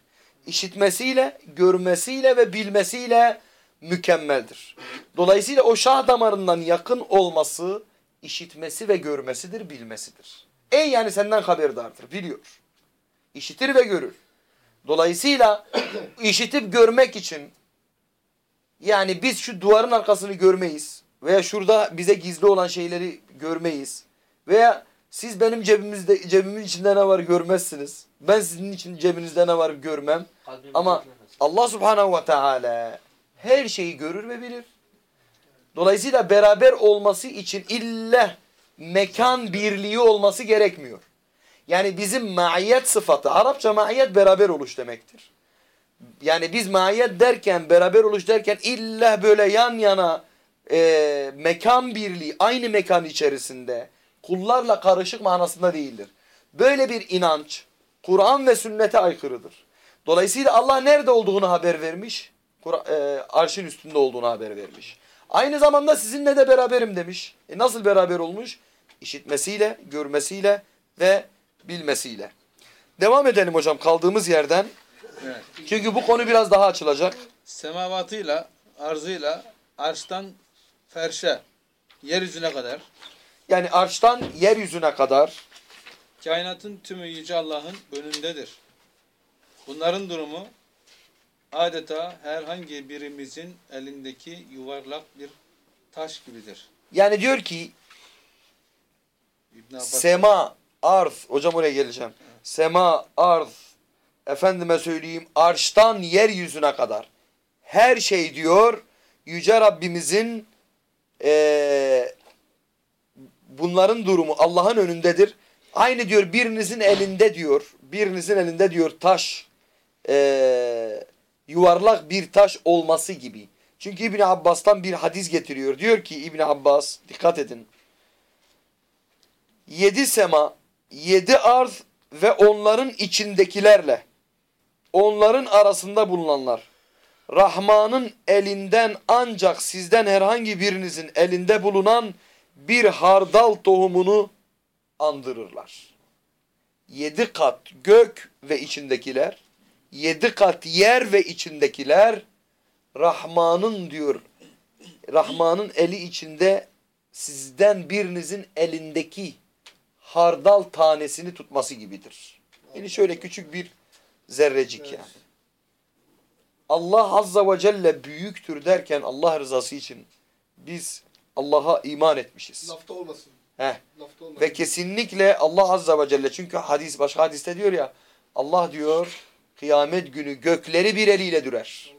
İşitmesiyle, görmesiyle ve bilmesiyle mükemmeldir. Dolayısıyla o şah damarından yakın olması, işitmesi ve görmesidir, bilmesidir. Ey yani senden haberdardır, biliyor. İşitir ve görür. Dolayısıyla işitip görmek için yani biz şu duvarın arkasını görmeyiz veya şurada bize gizli olan şeyleri görmeyiz veya siz benim cebimizde cebimin içinde ne var görmezsiniz. Ben sizin için cebinizde ne var görmem. Ama Allah Subhanahu ve Teala her şeyi görür ve bilir. Dolayısıyla beraber olması için illa mekan birliği olması gerekmiyor. Yani bizim maiyet sıfatı, Arapça maiyet beraber oluş demektir. Yani biz maiyet derken, beraber oluş derken illa böyle yan yana e, mekan birliği, aynı mekan içerisinde kullarla karışık manasında değildir. Böyle bir inanç Kur'an ve sünnete aykırıdır. Dolayısıyla Allah nerede olduğunu haber vermiş, e, arşın üstünde olduğunu haber vermiş. Aynı zamanda sizinle de beraberim demiş. E nasıl beraber olmuş? İşitmesiyle, görmesiyle ve bilmesiyle. Devam edelim hocam kaldığımız yerden. Evet. Çünkü bu konu biraz daha açılacak. Semavatıyla, arzıyla, arştan ferşe, yeryüzüne kadar, Yani arştan yeryüzüne kadar kainatın tümü Yüce Allah'ın önündedir. Bunların durumu adeta herhangi birimizin elindeki yuvarlak bir taş gibidir. yani diyor ki sema, arz, hocam oraya geleceğim. Sema, arz, efendime söyleyeyim arştan yeryüzüne kadar. Her şey diyor Yüce Rabbimizin eee, bunların durumu Allah'ın önündedir. Aynı diyor birinizin elinde diyor, birinizin elinde diyor taş, eee, yuvarlak bir taş olması gibi. Çünkü İbni Abbas'tan bir hadis getiriyor. Diyor ki İbni Abbas, dikkat edin. Yedi sema, yedi arz ve onların içindekilerle, onların arasında bulunanlar, Rahman'ın elinden ancak sizden herhangi birinizin elinde bulunan bir hardal tohumunu andırırlar. Yedi kat gök ve içindekiler, yedi kat yer ve içindekiler Rahman'ın diyor, Rahman'ın eli içinde sizden birinizin elindeki hardal tanesini tutması gibidir. Yani şöyle küçük bir zerrecik yani. Allah Azza ve Celle büyüktür derken Allah rızası için biz Allah'a iman etmişiz. Lafta olmasın. Heh. Lafta olmasın. Ve kesinlikle Allah Azza ve Celle çünkü hadis başka hadiste diyor ya Allah diyor kıyamet günü gökleri bir eliyle dürer.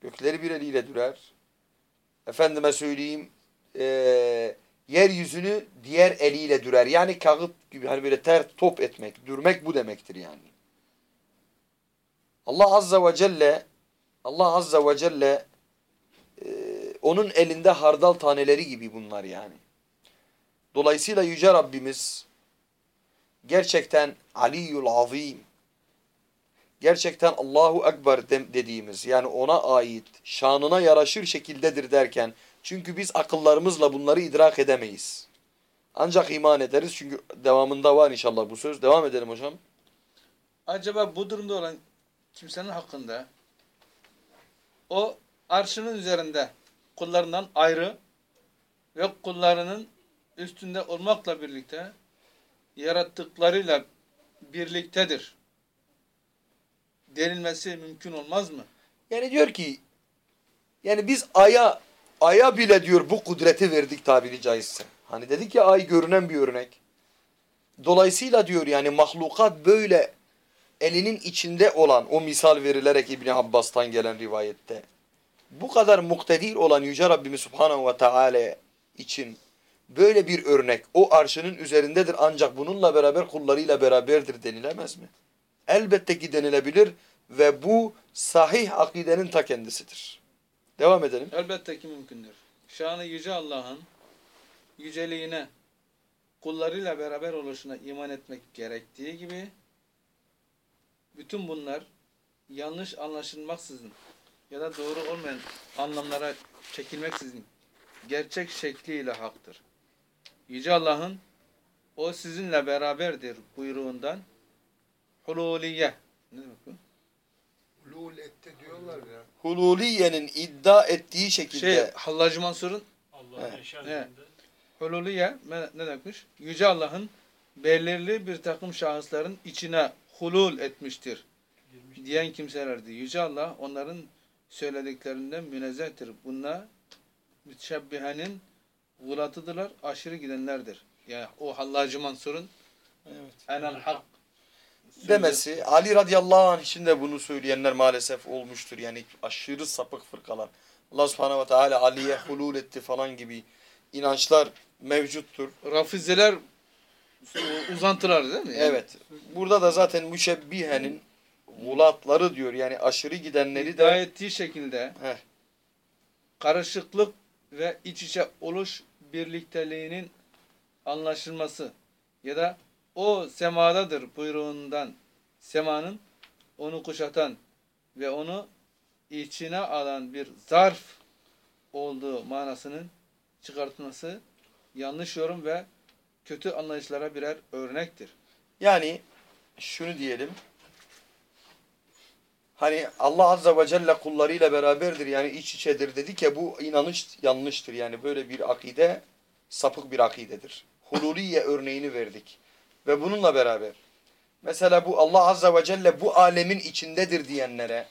Gökleri bir eliyle dürer. Efendime söyleyeyim eee yeryüzünü diğer eliyle dürer. Yani kağıt gibi hani böyle ter top etmek, dürmek bu demektir yani. Allah Azza ve Celle Allah Azza ve Celle eee, onun elinde hardal taneleri gibi bunlar yani. Dolayısıyla Yüce Rabbimiz gerçekten Aliyyul Azim, gerçekten Allahu Ekber dediğimiz yani ona ait şanına yaraşır şekildedir derken çünkü biz akıllarımızla bunları idrak edemeyiz. Ancak iman ederiz çünkü devamında var inşallah bu söz. Devam edelim hocam. Acaba bu durumda olan kimsenin hakkında o arşının üzerinde kullarından ayrı ve kullarının üstünde olmakla birlikte yarattıklarıyla birliktedir denilmesi mümkün olmaz mı? Yani diyor ki yani biz aya aya bile diyor bu kudreti verdik tabiri caizse. Hani dedik ya ay görünen bir örnek. Dolayısıyla diyor yani mahlukat böyle elinin içinde olan o misal verilerek İbni Abbas'tan gelen rivayette bu kadar muktedir olan Yüce Rabbimiz Subhanahu ve Teala için böyle bir örnek o arşının üzerindedir ancak bununla beraber kullarıyla beraberdir denilemez mi? Elbette ki denilebilir ve bu sahih akidenin ta kendisidir. Devam edelim. Elbette ki mümkündür. Şanı Yüce Allah'ın yüceliğine, kullarıyla beraber oluşuna iman etmek gerektiği gibi bütün bunlar yanlış anlaşılmaksızın ya da doğru olmayan anlamlara çekilmeksizin gerçek şekliyle haktır. Yüce Allah'ın o sizinle beraberdir buyruğundan hululiye ne demek bu? Lul ette diyorlar ya. Hululiye'nin iddia ettiği şekilde Şey Hallacı Mansur'un Allah'ın. Hululiye ne demekmiş? Yüce Allah'ın belirli bir takım şahısların içine hulul etmiştir diyen kimselerdi. Yüce Allah onların söylediklerinden münezzehtir. Bunlar müteşebbihenin gulatıdırlar, aşırı gidenlerdir. Yani o Hallacı Mansur'un enel hak demesi Ali radıyallahu anh için de bunu söyleyenler maalesef olmuştur. Yani aşırı sapık fırkalar. Allah subhanehu ve teala Ali'ye hulul etti falan gibi inançlar mevcuttur. Rafizeler uzantılar değil mi? Yani Evet. Burada da zaten müşebbihenin gulatları diyor. Yani aşırı gidenleri iddia de ettiği şekilde Heh. karışıklık ve iç içe oluş birlikteliğinin anlaşılması ya da o semadadır buyruğundan semanın onu kuşatan ve onu içine alan bir zarf olduğu manasının çıkartılması yanlış yorum ve kötü anlayışlara birer örnektir. Yani şunu diyelim. Hani Allah Azze ve Celle kullarıyla beraberdir yani iç içedir dedik ya bu inanış yanlıştır. Yani böyle bir akide sapık bir akidedir. Hululiye örneğini verdik. Ve bununla beraber mesela bu Allah Azze ve Celle bu alemin içindedir diyenlere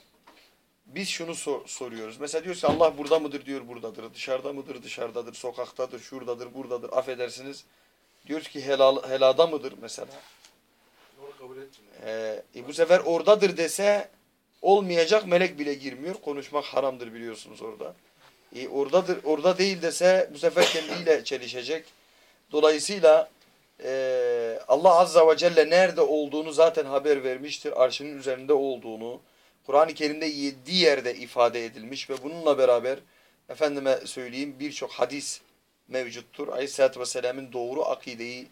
biz şunu sor- soruyoruz. Mesela diyoruz ki Allah burada mıdır diyor buradadır. Dışarıda mıdır dışarıdadır. Sokaktadır şuradadır buradadır. Affedersiniz. Diyoruz ki helal, helada mıdır mesela. Ee, e bu sefer oradadır dese olmayacak melek bile girmiyor. Konuşmak haramdır biliyorsunuz orada. E, oradadır, orada değil dese bu sefer kendiyle çelişecek. Dolayısıyla e, Allah Azza ve Celle nerede olduğunu zaten haber vermiştir. Arşının üzerinde olduğunu. Kur'an-ı Kerim'de yedi yerde ifade edilmiş ve bununla beraber efendime söyleyeyim birçok hadis mevcuttur. Aleyhisselatü Vesselam'ın doğru akideyi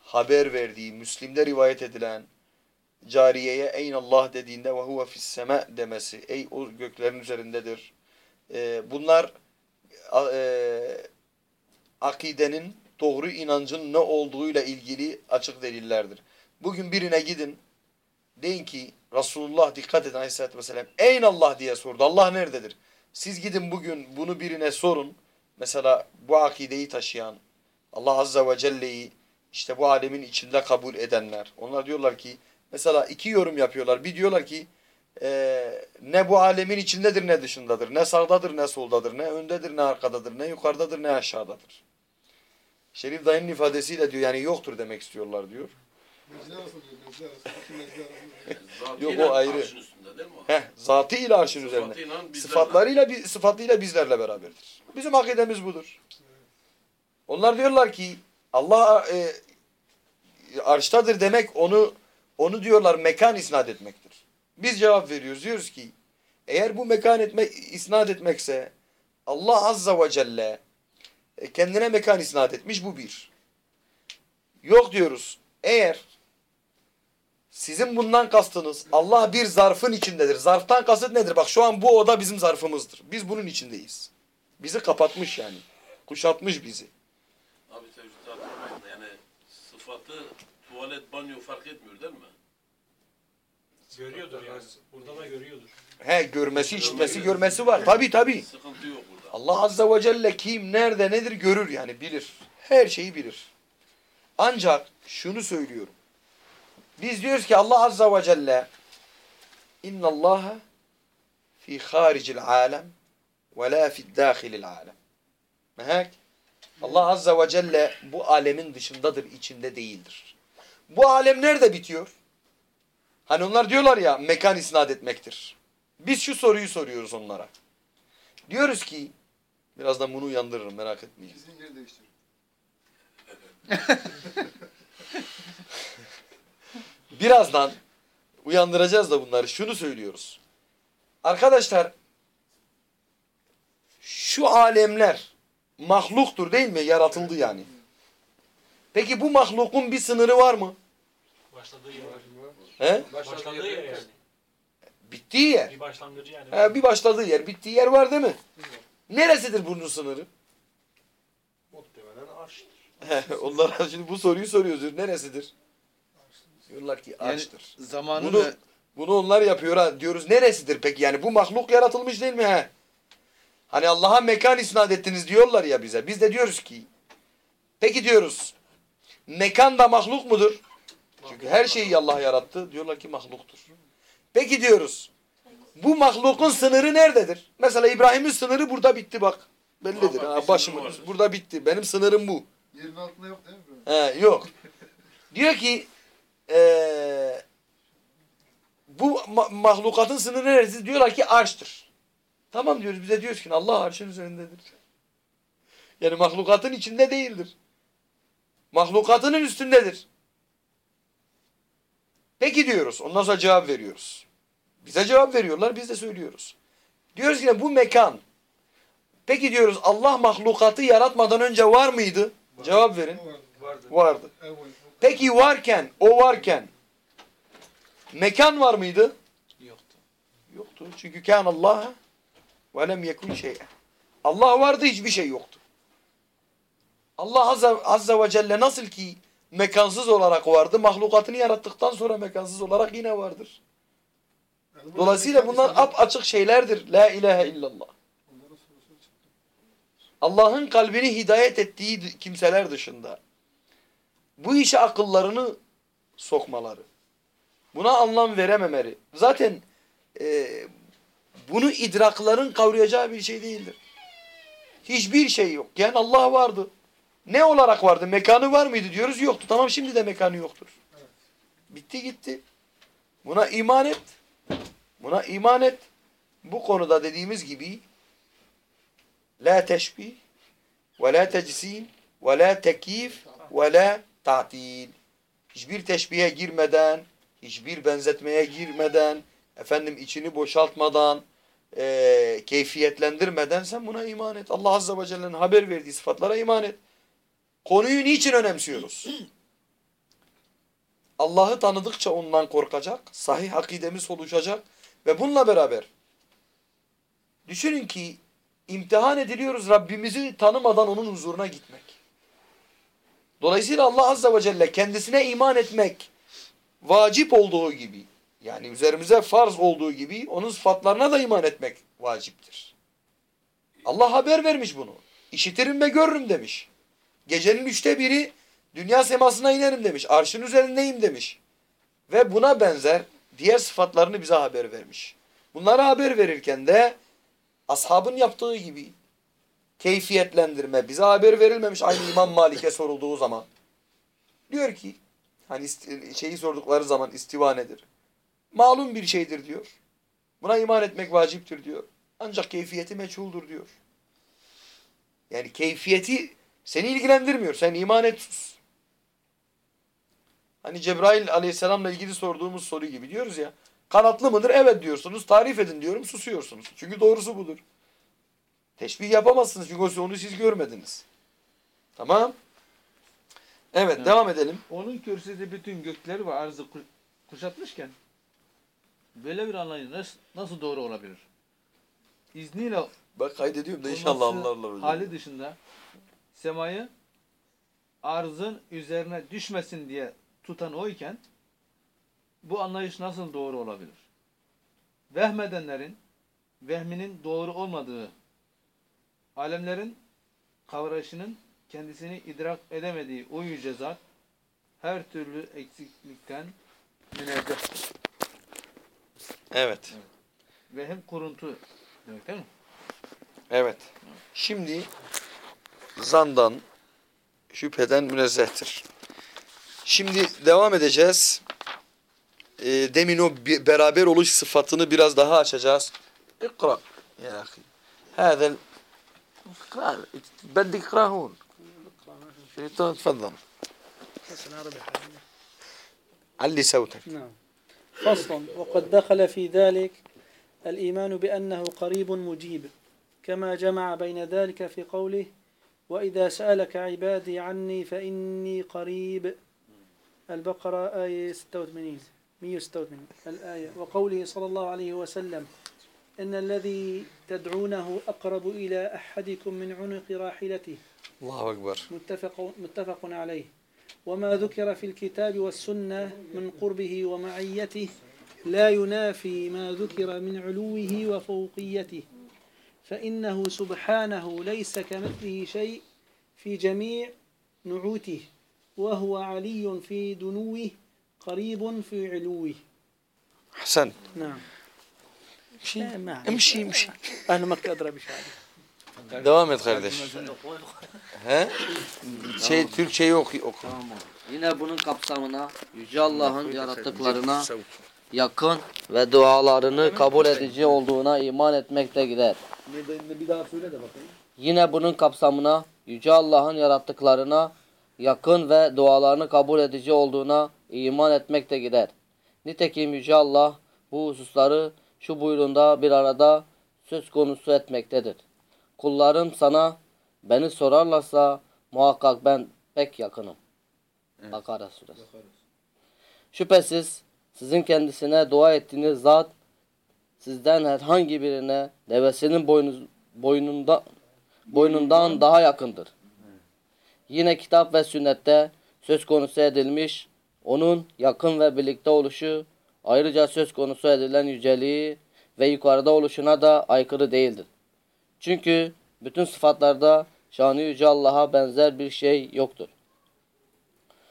haber verdiği, Müslim'de rivayet edilen cariyeye eyn Allah dediğinde ve huve fis sema demesi. Ey o göklerin üzerindedir. Ee, bunlar e, akidenin doğru inancın ne olduğuyla ilgili açık delillerdir. Bugün birine gidin deyin ki Resulullah dikkat edin aleyhissalatü vesselam eyn Allah diye sordu. Allah nerededir? Siz gidin bugün bunu birine sorun. Mesela bu akideyi taşıyan Allah Azza ve Celle'yi işte bu alemin içinde kabul edenler. Onlar diyorlar ki mesela iki yorum yapıyorlar. Bir diyorlar ki eee, ne bu alemin içindedir ne dışındadır. Ne sağdadır ne soldadır. Ne öndedir ne arkadadır. Ne yukarıdadır ne aşağıdadır. Şerif dayının ifadesiyle diyor yani yoktur demek istiyorlar diyor. Yok, o ayrı. Değil mi? Heh, zatı ile arşın bizlerle. Sıfatlarıyla, bi- sıfatıyla bizlerle beraberdir. Bizim akidemiz budur. Onlar diyorlar ki Allah e, arştadır demek onu onu diyorlar mekan isnat etmektir. Biz cevap veriyoruz. Diyoruz ki eğer bu mekan etme, isnat etmekse Allah Azza ve Celle e, kendine mekan isnat etmiş bu bir. Yok diyoruz. Eğer sizin bundan kastınız Allah bir zarfın içindedir. Zarftan kasıt nedir? Bak şu an bu oda bizim zarfımızdır. Biz bunun içindeyiz. Bizi kapatmış yani. Kuşatmış bizi. Abi tevhid hatırlamayın. Yani sıfatı tuvalet, banyo fark etmiyor değil mi? Görüyordur yani. Burada da görüyordur. He görmesi, işitmesi, görmesi var. Tabi tabi. Sıkıntı yok burada. Allah Azza ve Celle kim, nerede, nedir görür yani bilir. Her şeyi bilir. Ancak şunu söylüyorum. Biz diyoruz ki Allah Azza ve Celle İnna Allaha fi haricil alem ve la fi dâhilil alem. Mehek. Allah Azza ve Celle bu alemin dışındadır, içinde değildir. Bu alem nerede bitiyor? Hani onlar diyorlar ya mekan isnat etmektir. Biz şu soruyu soruyoruz onlara. Diyoruz ki birazdan bunu uyandırırım merak etmeyin. İkisinin yeri değiştir. Birazdan uyandıracağız da bunları. Şunu söylüyoruz. Arkadaşlar şu alemler mahluktur değil mi? Yaratıldı yani. Peki bu mahlukun bir sınırı var mı? Başladığı yer. He? Başladığı yer yani. Bittiği yer. Bir başlangıcı yani. He, bir başladığı yer, bittiği yer var değil mi? Neresidir bunun sınırı? Muhtemelen arştır. He, Onlara şimdi bu soruyu soruyoruz. Neresidir? Diyorlar ki açtır. Zamanı Bunu, ve bunu onlar yapıyor ha. Diyoruz neresidir peki? Yani bu mahluk yaratılmış değil mi? He? Hani Allah'a mekan isnat ettiniz diyorlar ya bize. Biz de diyoruz ki peki diyoruz mekan da mahluk mudur? Çünkü her şeyi Allah yarattı. Diyorlar ki mahluktur. Peki diyoruz bu mahlukun sınırı nerededir? Mesela İbrahim'in sınırı burada bitti bak. Bellidir. Ha, vardır. burada bitti. Benim sınırım bu. Yerin altında yok değil mi? He, yok. Diyor ki eee, bu ma- mahlukatın sınırı neresi? Diyorlar ki arştır. Tamam diyoruz. Bize diyoruz ki Allah arşın üzerindedir. Yani mahlukatın içinde değildir. Mahlukatının üstündedir. Peki diyoruz. Ondan sonra cevap veriyoruz. Bize cevap veriyorlar. Biz de söylüyoruz. Diyoruz ki bu mekan. Peki diyoruz Allah mahlukatı yaratmadan önce var mıydı? Cevap verin. Vardı. Vardı. Vardı. Evet. Peki varken, o varken mekan var mıydı? yoktu. Yoktu. Çünkü kan Allah ve lem yekun şey. Allah vardı hiçbir şey yoktu. Allah azze, azze ve celle nasıl ki mekansız olarak vardı, mahlukatını yarattıktan sonra mekansız olarak yine vardır. Dolayısıyla bunlar ap açık şeylerdir. La ilahe illallah. Allah'ın kalbini hidayet ettiği kimseler dışında bu işe akıllarını sokmaları, buna anlam verememeleri, zaten e, bunu idrakların kavrayacağı bir şey değildir. Hiçbir şey yok. Yani Allah vardı. Ne olarak vardı? Mekanı var mıydı diyoruz? Yoktu. Tamam şimdi de mekanı yoktur. Bitti gitti. Buna iman et. Buna iman et. Bu konuda dediğimiz gibi La teşbih ve la tecsim ve la tekif ve la ta'til. Hiçbir teşbihe girmeden, hiçbir benzetmeye girmeden, efendim içini boşaltmadan, eee, keyfiyetlendirmeden sen buna iman et. Allah Azze ve Celle'nin haber verdiği sıfatlara iman et. Konuyu niçin önemsiyoruz? Allah'ı tanıdıkça ondan korkacak, sahih akidemiz oluşacak ve bununla beraber düşünün ki imtihan ediliyoruz Rabbimizi tanımadan onun huzuruna gitmek. Dolayısıyla Allah Azze ve Celle kendisine iman etmek vacip olduğu gibi yani üzerimize farz olduğu gibi onun sıfatlarına da iman etmek vaciptir. Allah haber vermiş bunu. İşitirim ve görürüm demiş. Gecenin üçte biri dünya semasına inerim demiş. Arşın üzerindeyim demiş. Ve buna benzer diğer sıfatlarını bize haber vermiş. Bunlara haber verirken de ashabın yaptığı gibi keyfiyetlendirme bize haber verilmemiş aynı İmam Malik'e sorulduğu zaman. Diyor ki hani şeyi sordukları zaman istiva nedir? Malum bir şeydir diyor. Buna iman etmek vaciptir diyor. Ancak keyfiyeti meçhuldur diyor. Yani keyfiyeti seni ilgilendirmiyor. Sen iman et sus. Hani Cebrail aleyhisselamla ilgili sorduğumuz soru gibi diyoruz ya. Kanatlı mıdır? Evet diyorsunuz. Tarif edin diyorum. Susuyorsunuz. Çünkü doğrusu budur. Teşbih yapamazsınız. Çünkü onu siz görmediniz. Tamam. Evet Evet. devam edelim. Onun kürsüde bütün gökleri ve arzı ku- kuşatmışken böyle bir anlayış nasıl, nasıl doğru olabilir? İzniyle Bak kaydediyorum da inşallah anlarlar hocam. hali dışında semayı arzın üzerine düşmesin diye tutan oyken bu anlayış nasıl doğru olabilir? Vehmedenlerin vehminin doğru olmadığı alemlerin kavrayışının kendisini idrak edemediği o yüce zat her türlü eksiklikten münezzehtir. Evet. evet. Ve hem kuruntu demek değil mi? Evet. Şimdi zandan, şüpheden münezzehtir. Şimdi devam edeceğiz. E, demin o beraber oluş sıfatını biraz daha açacağız. İkra. Ya akı. Hâzel اقرأ بدي اقرأ هون. شيطان تفضل. حسن عربي علي صوتك. نعم. فصل وقد دخل في ذلك الإيمان بأنه قريب مجيب كما جمع بين ذلك في قوله وإذا سألك عبادي عني فإني قريب. البقرة آية 86 186 الآية. وقوله صلى الله عليه وسلم إن الذي تدعونه أقرب إلى أحدكم من عنق راحلته Allahu Ekber. متفق متفق عليه وما ذكر في الكتاب والسنة من قربه ومعيته لا ينافي ما ذكر من علوه وفوقيته فإنه سبحانه ليس كمثله شيء في جميع نعوته وهو علي في دنوه قريب في علوه Hasan. نعم امشي ما امشي امشي أهل مكة أدرى بشهادة Devam et kardeş. He? Şey Türkçeyi oku. oku. Tamam. Yine bunun kapsamına Yüce Allah'ın yarattıklarına yakın ve dualarını kabul edici olduğuna iman etmek de gider. Bir daha söyle de bakayım. Yine bunun kapsamına Yüce Allah'ın yarattıklarına yakın ve dualarını kabul edici olduğuna iman etmek de gider. Nitekim Yüce Allah bu hususları şu buyruğunda bir arada söz konusu etmektedir. Kullarım sana beni sorarlarsa muhakkak ben pek yakınım. Bakara suresi. Şüphesiz sizin kendisine dua ettiğiniz zat sizden herhangi birine devesinin boynuz, boynunda, boynundan daha yakındır. Yine kitap ve sünnette söz konusu edilmiş, onun yakın ve birlikte oluşu, ayrıca söz konusu edilen yüceliği ve yukarıda oluşuna da aykırı değildir. Çünkü bütün sıfatlarda şanı yüce Allah'a benzer bir şey yoktur.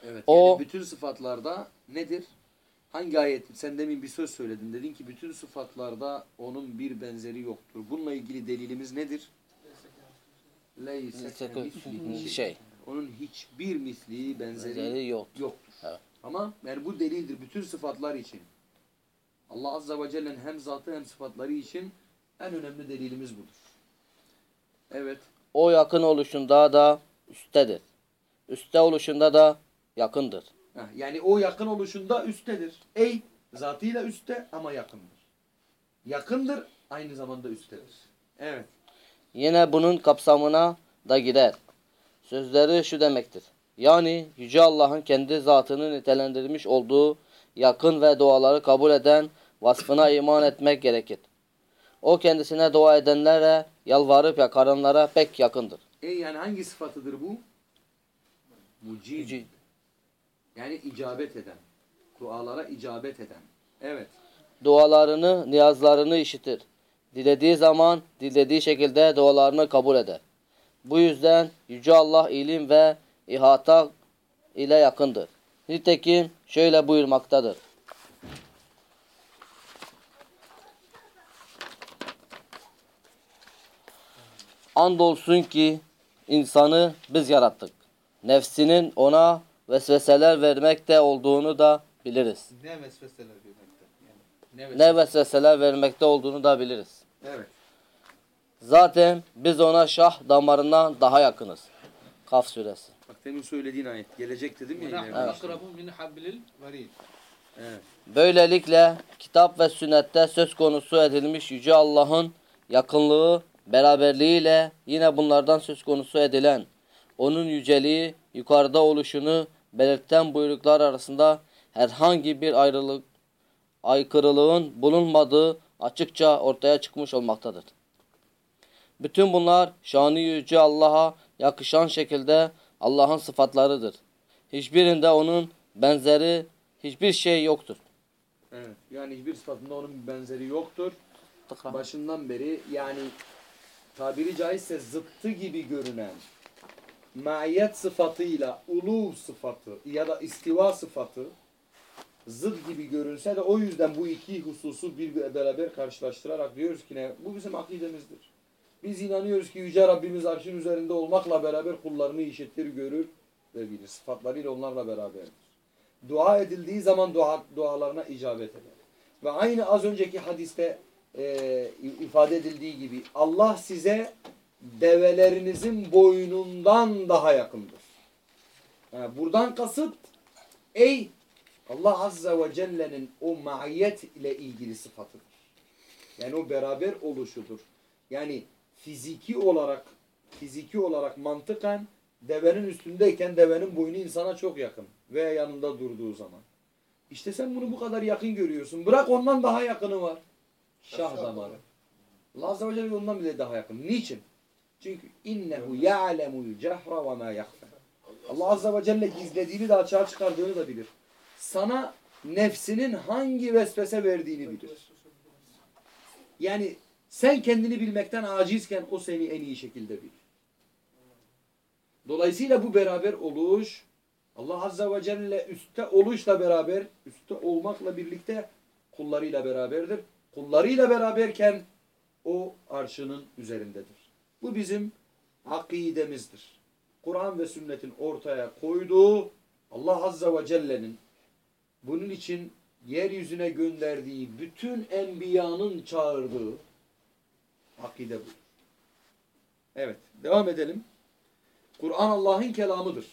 Evet. O- yani bütün sıfatlarda nedir? Hangi ayet? Sen demin bir söz söyledin. Dedin ki bütün sıfatlarda onun bir benzeri yoktur. Bununla ilgili delilimiz nedir? Leyse Şey, Onun hiçbir misli benzeri, benzeri yoktur. yoktur. Evet. Ama yani bu delildir bütün sıfatlar için. Allah Azze ve Celle'nin hem zatı hem sıfatları için en önemli delilimiz budur. Evet. O yakın oluşunda da üsttedir. Üste oluşunda da yakındır. Yani o yakın oluşunda üsttedir. Ey zatıyla üstte ama yakındır. Yakındır aynı zamanda üsttedir. Evet. Yine bunun kapsamına da girer. Sözleri şu demektir. Yani Yüce Allah'ın kendi zatını nitelendirmiş olduğu yakın ve duaları kabul eden vasfına iman etmek gerekir. O kendisine dua edenlere, yalvarıp yakaranlara pek yakındır. E yani hangi sıfatıdır bu? Mucib. Mucib. Yani icabet eden. Dualara icabet eden. Evet. Dualarını, niyazlarını işitir. Dilediği zaman, dilediği şekilde dualarını kabul eder. Bu yüzden Yüce Allah ilim ve ihata ile yakındır. Nitekim şöyle buyurmaktadır. Andolsun ki insanı biz yarattık. Nefsinin ona vesveseler vermekte olduğunu da biliriz. Ne vesveseler vermekte? Yani Ne vesveseler vermekte olduğunu da biliriz. Evet. Zaten biz ona şah damarından daha yakınız. Kaf suresi. Bak demin söylediğin ayet. Gelecek dedim ya. Evet. Böylelikle kitap ve sünnette söz konusu edilmiş Yüce Allah'ın yakınlığı, beraberliğiyle yine bunlardan söz konusu edilen onun yüceliği, yukarıda oluşunu belirten buyruklar arasında herhangi bir ayrılık, aykırılığın bulunmadığı açıkça ortaya çıkmış olmaktadır. Bütün bunlar şanı yüce Allah'a yakışan şekilde Allah'ın sıfatlarıdır. Hiçbirinde onun benzeri hiçbir şey yoktur. Evet. Yani hiçbir sıfatında onun benzeri yoktur. Başından beri yani tabiri caizse zıttı gibi görünen maiyet sıfatıyla ulu sıfatı ya da istiva sıfatı zıt gibi görünse de o yüzden bu iki hususu bir beraber karşılaştırarak diyoruz ki ne? Bu bizim akidemizdir. Biz inanıyoruz ki Yüce Rabbimiz arşın üzerinde olmakla beraber kullarını işitir, görür ve bilir. Sıfatlarıyla onlarla beraberdir. Dua edildiği zaman dua, dualarına icabet eder. Ve aynı az önceki hadiste e, ifade edildiği gibi Allah size develerinizin boynundan daha yakındır. Ha, buradan kasıt ey Allah Azze ve Celle'nin o maiyet ile ilgili sıfatıdır. Yani o beraber oluşudur. Yani fiziki olarak fiziki olarak mantıken devenin üstündeyken devenin boynu insana çok yakın veya yanında durduğu zaman. İşte sen bunu bu kadar yakın görüyorsun. Bırak ondan daha yakını var. Şah damarı. Allah Azze ve Celle ondan bile daha yakın. Niçin? Çünkü innehu ya'lemul cehra ve ma yahfa. Allah Azze ve Celle gizlediğini de açığa çıkardığını da bilir. Sana nefsinin hangi vesvese verdiğini bilir. Yani sen kendini bilmekten acizken o seni en iyi şekilde bilir. Dolayısıyla bu beraber oluş Allah Azze ve Celle üstte oluşla beraber, üstte olmakla birlikte kullarıyla beraberdir. Kullarıyla beraberken o arşının üzerindedir. Bu bizim akidemizdir. Kur'an ve sünnetin ortaya koyduğu Allah Azze ve Celle'nin bunun için yeryüzüne gönderdiği bütün enbiyanın çağırdığı akide bu. Evet, devam edelim. Kur'an Allah'ın kelamıdır.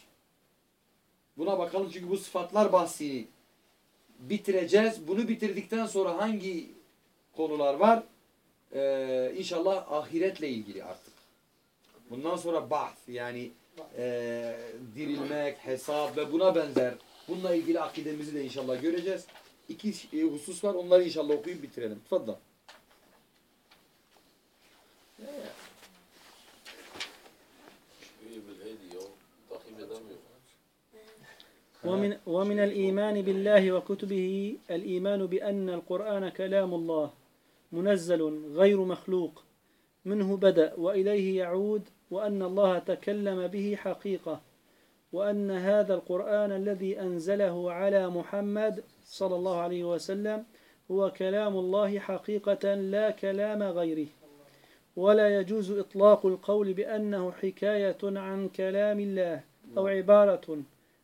Buna bakalım çünkü bu sıfatlar bahsini bitireceğiz. Bunu bitirdikten sonra hangi konular var? Ee, inşallah ahiretle ilgili artık. Bundan sonra bahs yani e, dirilmek, hesap ve buna benzer bununla ilgili akidemizi de inşallah göreceğiz. İki e, husus var onları inşallah okuyup bitirelim. Tfadda. İyi bil heydi ya. Takip edemiyor. ومن ومن الإيمان بالله وكتبه الإيمان بأن القرآن كلام الله منزل غير مخلوق منه بدأ وإليه يعود وأن الله تكلم به حقيقة وأن هذا القرآن الذي أنزله على محمد صلى الله عليه وسلم هو كلام الله حقيقة لا كلام غيره. ولا يجوز إطلاق القول بأنه حكاية عن كلام الله أو عبارة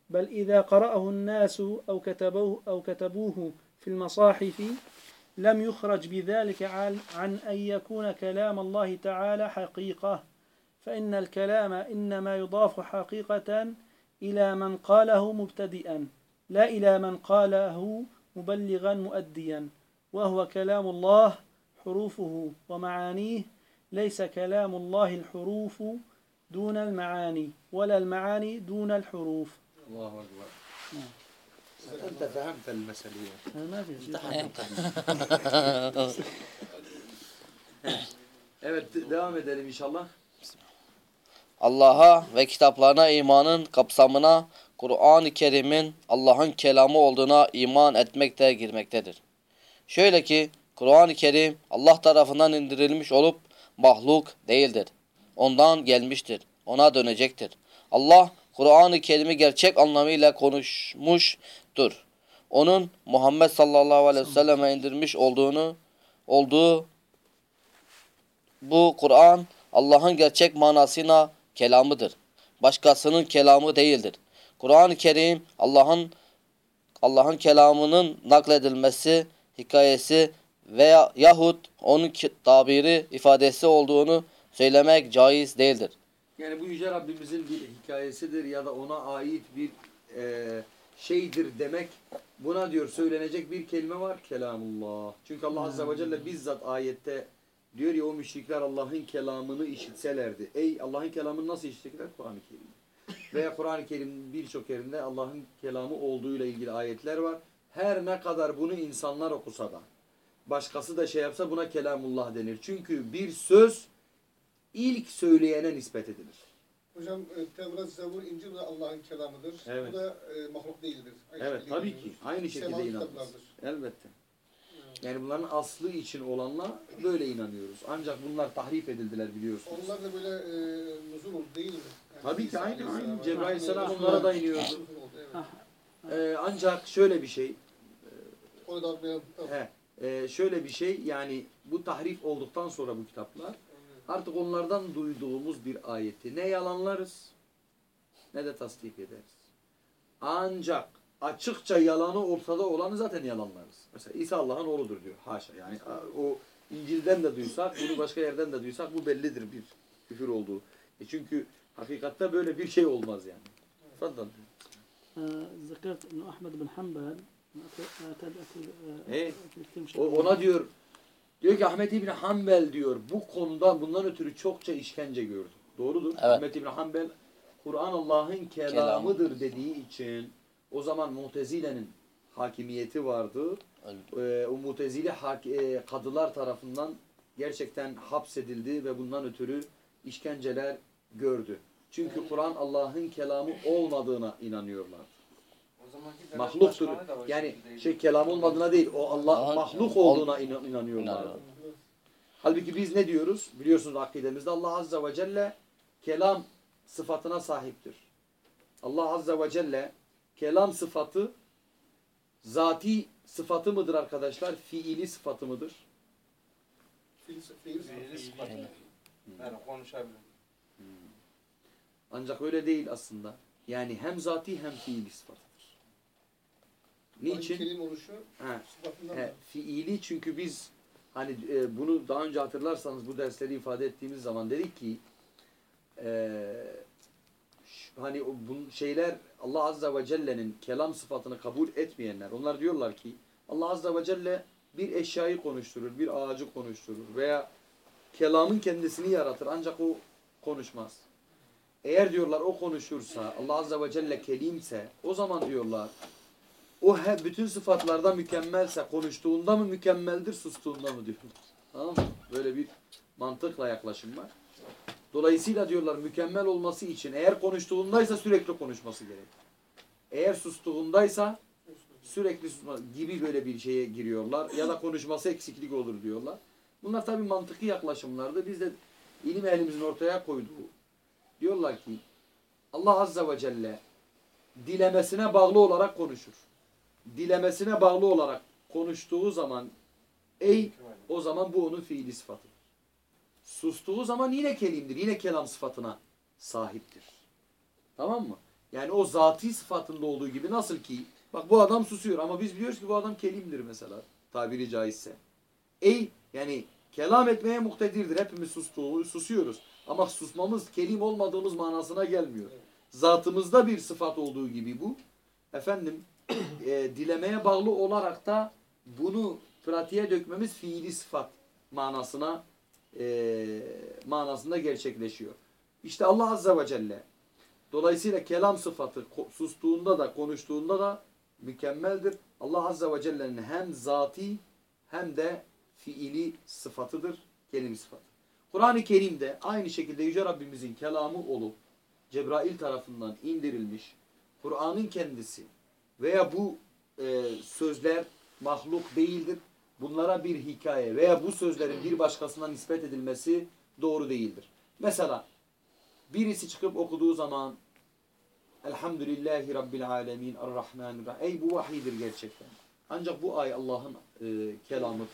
بل إذا قرأه الناس أو كتبوه أو كتبوه في المصاحف لم يخرج بذلك عن أن يكون كلام الله تعالى حقيقة. فإن الكلام إنما يضاف حقيقة إلى من قاله مبتدئا لا إلى من قاله مبلغا مؤديا وهو كلام الله حروفه ومعانيه. ليس كلام الله الحروف دون المعاني ولا المعاني دون الحروف. Allahu Ekber. Ente fehemte el-meseleyi. ما في شيء Evet de- devam edelim inşallah. Allah'a ve kitaplarına imanın kapsamına Kur'an-ı Kerim'in Allah'ın kelamı olduğuna iman etmek de girmektedir. Şöyle ki Kur'an-ı Kerim Allah tarafından indirilmiş olup mahluk değildir. Ondan gelmiştir. Ona dönecektir. Allah Kur'an-ı Kerim'i gerçek anlamıyla konuşmuştur. Onun Muhammed sallallahu aleyhi ve selleme indirmiş olduğunu olduğu bu Kur'an Allah'ın gerçek manasına kelamıdır. Başkasının kelamı değildir. Kur'an-ı Kerim Allah'ın Allah'ın kelamının nakledilmesi, hikayesi veya yahut onun tabiri, ifadesi olduğunu söylemek caiz değildir. Yani bu Yüce Rabbimizin bir hikayesidir ya da ona ait bir e, şeydir demek. Buna diyor söylenecek bir kelime var. Kelamullah. Çünkü Allah Azze ve Celle bizzat ayette diyor ya o müşrikler Allah'ın kelamını işitselerdi. Ey Allah'ın kelamını nasıl işitecekler? Kur'an-ı Kerim. Veya Kur'an-ı Kerim'in birçok yerinde Allah'ın kelamı olduğuyla ilgili ayetler var. Her ne kadar bunu insanlar okusa da başkası da şey yapsa buna kelamullah denir. Çünkü bir söz ilk söyleyene nispet edilir. Hocam e, Tevrat, Zabur, İncil de Allah'ın kelamıdır. Evet. Bu da e, mahluk değildir. Aynı Evet tabii ki. inanıyoruz. Aynı şekilde kitaplardır. Elbette. Yani bunların aslı için olanla böyle inanıyoruz. Ancak bunlar tahrif edildiler biliyorsunuz. Onlar da böyle e, nuzul oldu değil mi? Yani Tabii ki aynı aynı. Cebrail Nuzul onlara da iniyordu. Evet. Ee, ancak şöyle bir şey. Tamam. He, e, şöyle bir şey yani bu tahrif olduktan sonra bu kitaplar Artık onlardan duyduğumuz bir ayeti ne yalanlarız ne de tasdik ederiz. Ancak açıkça yalanı ortada olanı zaten yalanlarız. Mesela İsa Allah'ın oğludur diyor. Haşa yani o İncil'den de duysak bunu başka yerden de duysak bu bellidir bir küfür olduğu. E çünkü hakikatte böyle bir şey olmaz yani. Fadlan. Ee, Zekert Ahmed bin Hanbel ee, ee, Ona diyor diyor ki Ahmet İbni Hanbel diyor bu konuda bundan ötürü çokça işkence gördü. Doğrudur. Evet. Ahmet İbni Hanbel Kur'an Allah'ın kelamıdır dediği için o zaman Mutezile'nin hakimiyeti vardı. Ee, o Mutezile hak, e, kadılar tarafından gerçekten hapsedildi ve bundan ötürü işkenceler gördü. Çünkü Kur'an Allah'ın kelamı olmadığına inanıyorlar. Mahluktur. Yani şey kelam olmadığına değil, o Allah Allah'ın- mahluk ol- olduğuna inan- inanıyorlar. İnanıyorlar. Halbuki biz ne diyoruz? Biliyorsunuz akidemizde Allah Azze ve Celle kelam sıfatına sahiptir. Allah Azze ve Celle kelam sıfatı zati sıfatı mıdır arkadaşlar? Fiili sıfatı mıdır? Fiil, fiil, Fiili sıfatı. Yani konuşabilir. Ancak öyle değil aslında. Yani hem zati hem fiili sıfatıdır. Niçin? Kelim oluşu Ha, He, fiili çünkü biz hani e, bunu daha önce hatırlarsanız bu dersleri ifade ettiğimiz zaman dedik ki e, hani bu şeyler Allah Azze ve Celle'nin kelam sıfatını kabul etmeyenler onlar diyorlar ki Allah Azze ve Celle bir eşyayı konuşturur, bir ağacı konuşturur veya kelamın kendisini yaratır ancak o konuşmaz. Eğer diyorlar o konuşursa Allah Azze ve Celle kelimse o zaman diyorlar o he, bütün sıfatlarda mükemmelse konuştuğunda mı mükemmeldir, sustuğunda mı diyorlar. Tamam mı? Böyle bir mantıkla yaklaşım var. Dolayısıyla diyorlar mükemmel olması için eğer konuştuğundaysa sürekli konuşması gerek. Eğer sustuğundaysa sürekli susma gibi böyle bir şeye giriyorlar ya da konuşması eksiklik olur diyorlar. Bunlar tabii mantıki yaklaşımlardı. Biz de ilim elimizin ortaya koyduğu diyorlar ki Allah Azze ve Celle dilemesine bağlı olarak konuşur. Dilemesine bağlı olarak konuştuğu zaman ey o zaman bu onun fiili sıfatıdır. Sustuğu zaman yine kelimdir. Yine kelam sıfatına sahiptir. Tamam mı? Yani o zati sıfatında olduğu gibi nasıl ki bak bu adam susuyor ama biz biliyoruz ki bu adam kelimdir mesela tabiri caizse. Ey yani kelam etmeye muktedirdir. Hepimiz sustuğu, susuyoruz. Ama susmamız kelim olmadığımız manasına gelmiyor. Zatımızda bir sıfat olduğu gibi bu. Efendim e, dilemeye bağlı olarak da bunu pratiğe dökmemiz fiili sıfat manasına e, manasında gerçekleşiyor. İşte Allah Azze ve Celle dolayısıyla kelam sıfatı sustuğunda da konuştuğunda da mükemmeldir. Allah Azze ve Celle'nin hem zati hem de fiili sıfatıdır, kelim sıfatı. Kur'an-ı Kerim'de aynı şekilde Yüce Rabbimizin kelamı olup Cebrail tarafından indirilmiş Kur'an'ın kendisi veya bu e, sözler mahluk değildir. Bunlara bir hikaye veya bu sözlerin bir başkasına nispet edilmesi doğru değildir. Mesela birisi çıkıp okuduğu zaman Elhamdülillahi Rabbil Alemin Errahmanirrahim. Ey bu vahidir gerçekten. Ancak bu ay Allah'ın e, kelamıdır.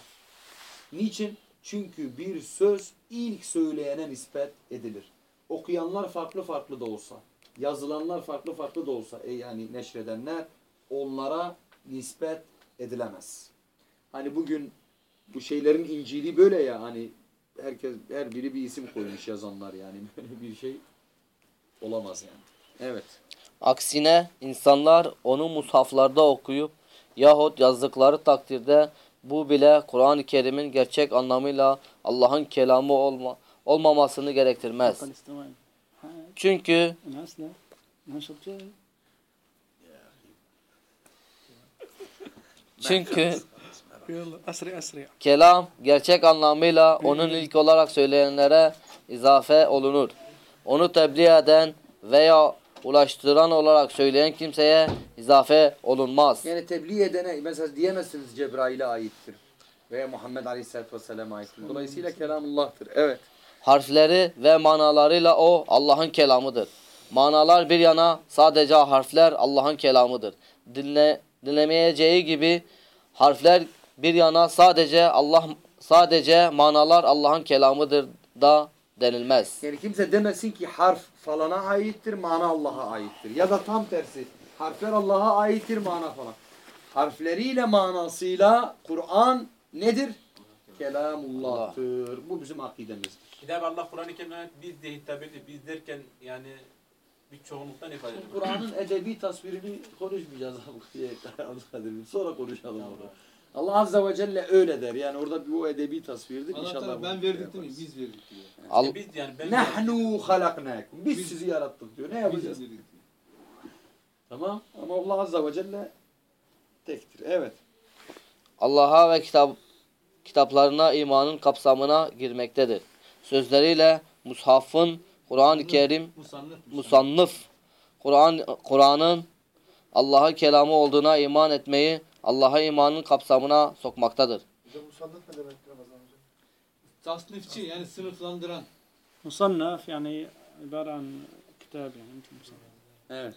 Niçin? Çünkü bir söz ilk söyleyene nispet edilir. Okuyanlar farklı farklı da olsa, yazılanlar farklı farklı da olsa, e, yani neşredenler onlara nispet edilemez. Hani bugün bu şeylerin incili böyle ya hani herkes her biri bir isim koymuş yazanlar yani böyle bir şey olamaz yani. Evet. Aksine insanlar onu mushaflarda okuyup yahut yazdıkları takdirde bu bile Kur'an-ı Kerim'in gerçek anlamıyla Allah'ın kelamı olma, olmamasını gerektirmez. Çünkü Çünkü kelam gerçek anlamıyla onun ilk olarak söyleyenlere izafe olunur. Onu tebliğ eden veya ulaştıran olarak söyleyen kimseye izafe olunmaz. Yani tebliğ edene mesela diyemezsiniz Cebrail'e aittir veya Muhammed Aleyhisselatü Vesselam'a aittir. Dolayısıyla kelamullah'tır. Evet. Harfleri ve manalarıyla o Allah'ın kelamıdır. Manalar bir yana sadece harfler Allah'ın kelamıdır. Dinle, dinlemeyeceği gibi harfler bir yana sadece Allah sadece manalar Allah'ın kelamıdır da denilmez. Yani kimse demesin ki harf falana aittir, mana Allah'a aittir. Ya da tam tersi. Harfler Allah'a aittir, mana falan. Harfleriyle manasıyla Kur'an nedir? Kelamullah'tır. Bu bizim akidemizdir. Bir de Allah Kur'an-ı Kerim'e biz de hitap ediyor. Biz derken yani bir çoğunluktan ifade ediyor. Kur'an'ın edebi tasvirini konuşmayacağız Abdülkadir'im. Sonra konuşalım onu. Allah Azze ve Celle öyle der. Yani orada bu edebi tasvirdir. Allah İnşallah ben verdik değil mi? Biz verdik diyor. Al, İşte biz yani ben Nahnu halaknakum. Biz sizi yarattık diyor. Ne Biz yapacağız? diyor. Tamam. Ama Allah Azze ve Celle tektir. Evet. Allah'a ve kitap kitaplarına imanın kapsamına girmektedir. Sözleriyle mushafın Kur'an-ı Kerim musannıf. Kur'an Kur'an'ın Allah'a kelamı olduğuna iman etmeyi Allah'a imanın kapsamına sokmaktadır. Hocam musannıf ne demek hocam? Tasnifçi yani sınıflandıran. Musannaf yani ibare an kitap yani. Evet.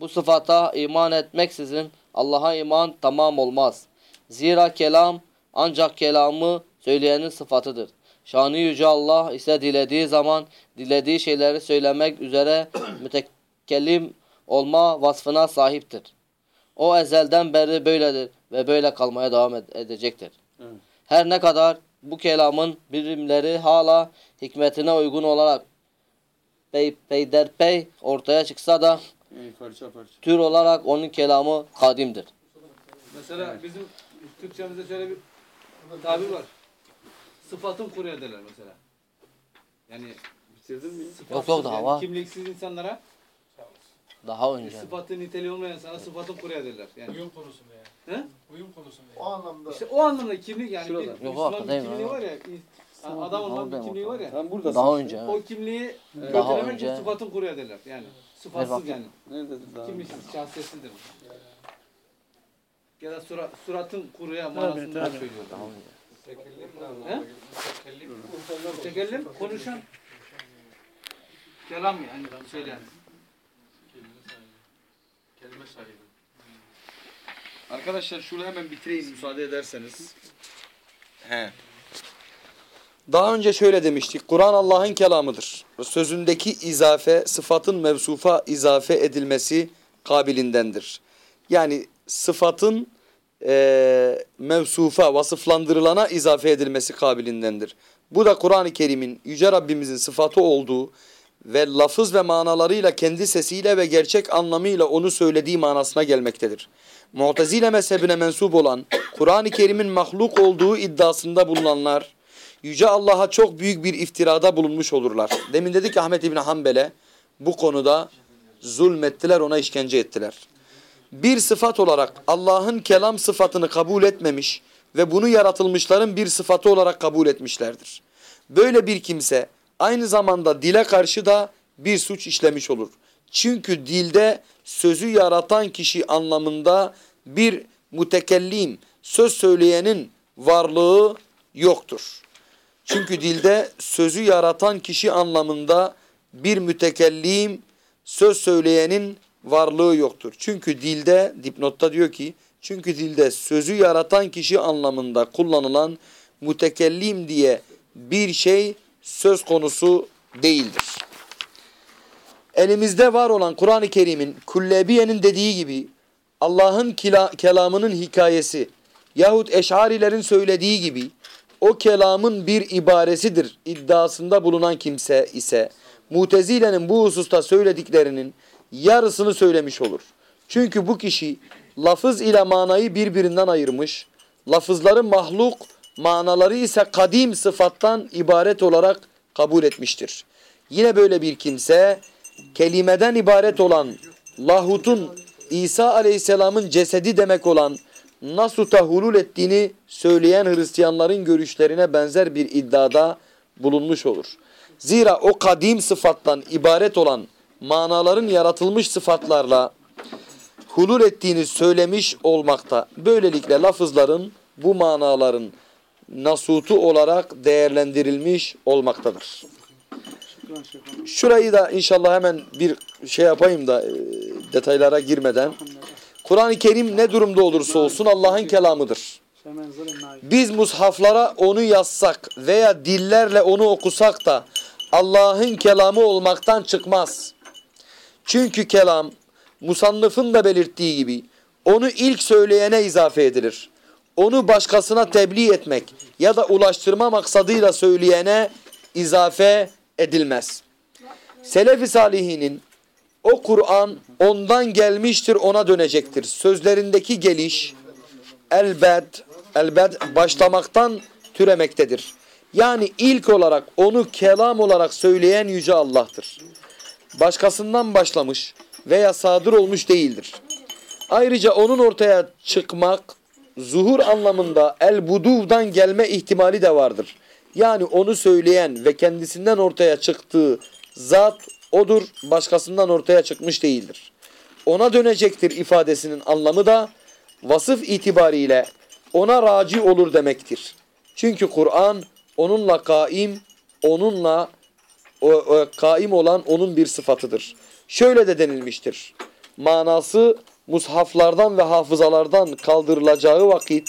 Bu sıfata iman etmeksizin Allah'a iman tamam olmaz. Zira kelam ancak kelamı söyleyenin sıfatıdır. Şanı yüce Allah ise dilediği zaman dilediği şeyleri söylemek üzere mütekellim olma vasfına sahiptir. O ezelden beri böyledir ve böyle kalmaya devam ed- edecektir. Evet. Her ne kadar bu kelamın birimleri hala hikmetine uygun olarak pey, peyderpey ortaya çıksa da Yani parça parça. tür olarak onun kelamı kadimdir. Mesela bizim Türkçemizde şöyle bir tabir var. Sıfatın kuru ederler mesela. Yani Bitirdin mi? Yok, yok, daha yani var. kimliksiz insanlara Daha önce. sıfatı niteliği olmayan insana sıfatın kuru ederler. Yani uyum konusunda He? yani. Uyum konusunda O anlamda işte o anlamda kimlik yani Şurada. bir Yok, Müslüman bir arkadayım kimliği var ya adam olmanın bir kimliği var ya Sen buradasın. Daha önce. o evet. kimliği Daha kötülemek önce- için sıfatın kuru ederler. Yani sıfatsız bak. yani. Nerededir daha? Kimliksiz, şahsiyetsizdir. Ya da sura, suratın kuruya manasında söylüyor. Daha önce. He? Mütekellim konuşan kelam yani söyleyen. Kelime sahibi. Kelime sahibi. Arkadaşlar şunu hemen bitireyim müsaade ederseniz. He. Daha önce şöyle demiştik. Kur'an Allah'ın kelamıdır. Sözündeki izafe, sıfatın mevsufa izafe edilmesi kabilindendir. Yani sıfatın e, mevsufa, vasıflandırılana izafe edilmesi kabilindendir. Bu da Kur'an-ı Kerim'in Yüce Rabbimizin sıfatı olduğu ve lafız ve manalarıyla kendi sesiyle ve gerçek anlamıyla onu söylediği manasına gelmektedir. Mu'tezile mezhebine mensup olan Kur'an-ı Kerim'in mahluk olduğu iddiasında bulunanlar Yüce Allah'a çok büyük bir iftirada bulunmuş olurlar. Demin dedik Ahmet İbni Hanbel'e bu konuda zulmettiler ona işkence ettiler. Bir sıfat olarak Allah'ın kelam sıfatını kabul etmemiş ve bunu yaratılmışların bir sıfatı olarak kabul etmişlerdir. Böyle bir kimse aynı zamanda dile karşı da bir suç işlemiş olur. Çünkü dilde sözü yaratan kişi anlamında bir mütekellim, söz söyleyenin varlığı yoktur. Çünkü dilde sözü yaratan kişi anlamında bir mütekellim, söz söyleyenin varlığı yoktur. Çünkü dilde, dipnotta diyor ki, çünkü dilde sözü yaratan kişi anlamında kullanılan mütekellim diye bir şey söz konusu değildir. Elimizde var olan Kur'an-ı Kerim'in Kullebiye'nin dediği gibi Allah'ın kelamının hikayesi yahut eşarilerin söylediği gibi o kelamın bir ibaresidir iddiasında bulunan kimse ise Mutezile'nin bu hususta söylediklerinin yarısını söylemiş olur. Çünkü bu kişi lafız ile manayı birbirinden ayırmış, lafızların mahluk, manaları ise kadim sıfattan ibaret olarak kabul etmiştir. Yine böyle bir kimse kelimeden ibaret olan lahutun İsa aleyhisselamın cesedi demek olan Nasut'a hulul ettiğini söyleyen Hristiyanların görüşlerine benzer bir iddiada bulunmuş olur. Zira o kadim sıfattan ibaret olan manaların yaratılmış sıfatlarla hulul ettiğini söylemiş olmakta. Böylelikle lafızların bu manaların nasutu olarak değerlendirilmiş olmaktadır. Şurayı da inşallah hemen bir şey yapayım da e, detaylara girmeden. Kur'an-ı Kerim ne durumda olursa olsun Allah'ın kelamıdır. Biz mushaflara onu yazsak veya dillerle onu okusak da Allah'ın kelamı olmaktan çıkmaz. Çünkü kelam musannıfın da belirttiği gibi onu ilk söyleyene izafe edilir. Onu başkasına tebliğ etmek ya da ulaştırma maksadıyla söyleyene izafe edilmez. Selefi salihinin o Kur'an ondan gelmiştir ona dönecektir. Sözlerindeki geliş elbed, elbed başlamaktan türemektedir. Yani ilk olarak onu kelam olarak söyleyen Yüce Allah'tır. Başkasından başlamış veya sadır olmuş değildir. Ayrıca onun ortaya çıkmak, zuhur anlamında el-buduv'dan gelme ihtimali de vardır. Yani onu söyleyen ve kendisinden ortaya çıktığı zat odur, başkasından ortaya çıkmış değildir. Ona dönecektir ifadesinin anlamı da vasıf itibariyle ona raci olur demektir. Çünkü Kur'an onunla kaim, onunla o, o, kaim olan onun bir sıfatıdır. Şöyle de denilmiştir. Manası mushaflardan ve hafızalardan kaldırılacağı vakit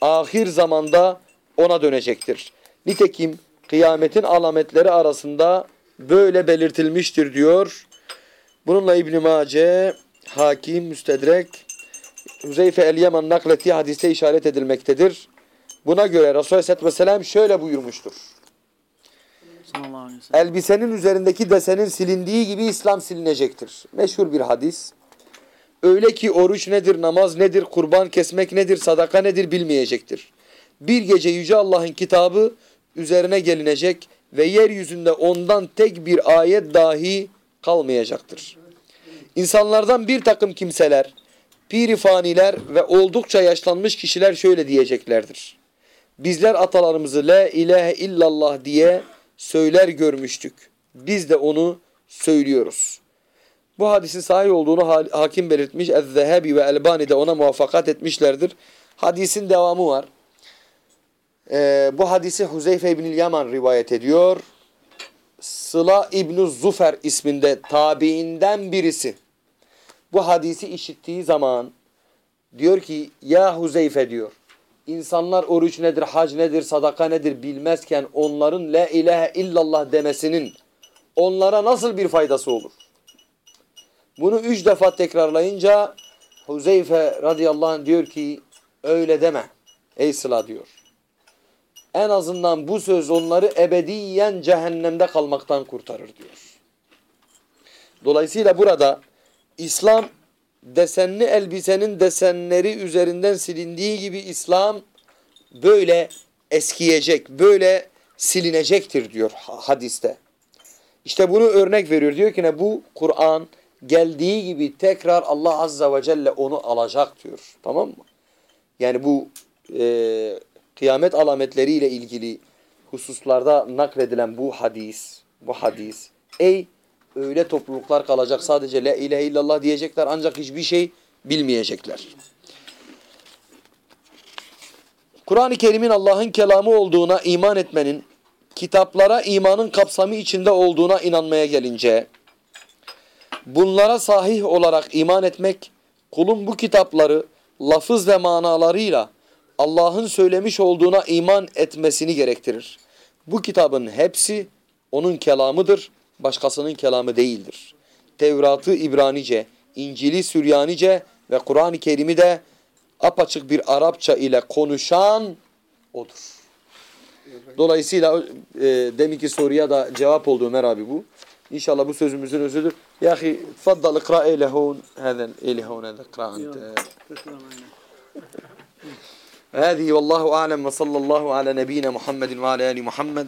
ahir zamanda ona dönecektir. Nitekim kıyametin alametleri arasında böyle belirtilmiştir diyor. Bununla İbn-i Mace, Hakim, Müstedrek, Hüzeyfe el-Yaman naklettiği hadiste işaret edilmektedir. Buna göre Resulü Aleyhisselatü Vesselam şöyle buyurmuştur. Elbisenin üzerindeki desenin silindiği gibi İslam silinecektir. Meşhur bir hadis. Öyle ki oruç nedir, namaz nedir, kurban kesmek nedir, sadaka nedir bilmeyecektir. Bir gece Yüce Allah'ın kitabı üzerine gelinecek ve yeryüzünde ondan tek bir ayet dahi kalmayacaktır. İnsanlardan bir takım kimseler, pirifaniler ve oldukça yaşlanmış kişiler şöyle diyeceklerdir. Bizler atalarımızı la ilahe illallah diye söyler görmüştük. Biz de onu söylüyoruz. Bu hadisin sahih olduğunu hakim belirtmiş. Ez-Zehebi ve Elbani de ona muvaffakat etmişlerdir. Hadisin devamı var. Ee, bu hadisi Huzeyfe İbnül Yaman rivayet ediyor. Sıla İbn Zufer isminde tabiinden birisi. Bu hadisi işittiği zaman diyor ki ya Huzeyfe diyor. İnsanlar oruç nedir, hac nedir, sadaka nedir bilmezken onların la ilahe illallah demesinin onlara nasıl bir faydası olur? Bunu üç defa tekrarlayınca Huzeyfe radıyallahu anh diyor ki öyle deme ey Sıla diyor. en azından bu söz onları ebediyen cehennemde kalmaktan kurtarır diyor. Dolayısıyla burada İslam desenli elbisenin desenleri üzerinden silindiği gibi İslam böyle eskiyecek, böyle silinecektir diyor ha- hadiste. İşte bunu örnek veriyor. Diyor ki ne bu Kur'an geldiği gibi tekrar Allah Azza ve Celle onu alacak diyor. Tamam mı? Yani bu e, kıyamet alametleriyle ilgili hususlarda nakledilen bu hadis, bu hadis. Ey öyle topluluklar kalacak sadece la ilahe illallah diyecekler ancak hiçbir şey bilmeyecekler. Kur'an-ı Kerim'in Allah'ın kelamı olduğuna iman etmenin, kitaplara imanın kapsamı içinde olduğuna inanmaya gelince, bunlara sahih olarak iman etmek, kulun bu kitapları lafız ve manalarıyla Allah'ın söylemiş olduğuna iman etmesini gerektirir. Bu kitabın hepsi onun kelamıdır, başkasının kelamı değildir. Tevrat'ı İbranice, İncil'i Süryanice ve Kur'an-ı Kerim'i de apaçık bir Arapça ile konuşan odur. Dolayısıyla e, deminki soruya da cevap oldu Ömer abi bu. İnşallah bu sözümüzün özüdür. Ya ahi, tfaddal ikra eyle hon. Hâzen eyle hon. Hâzen ikra ente. هذه والله أعلم وصلى الله على نبينا محمد وعلى آل محمد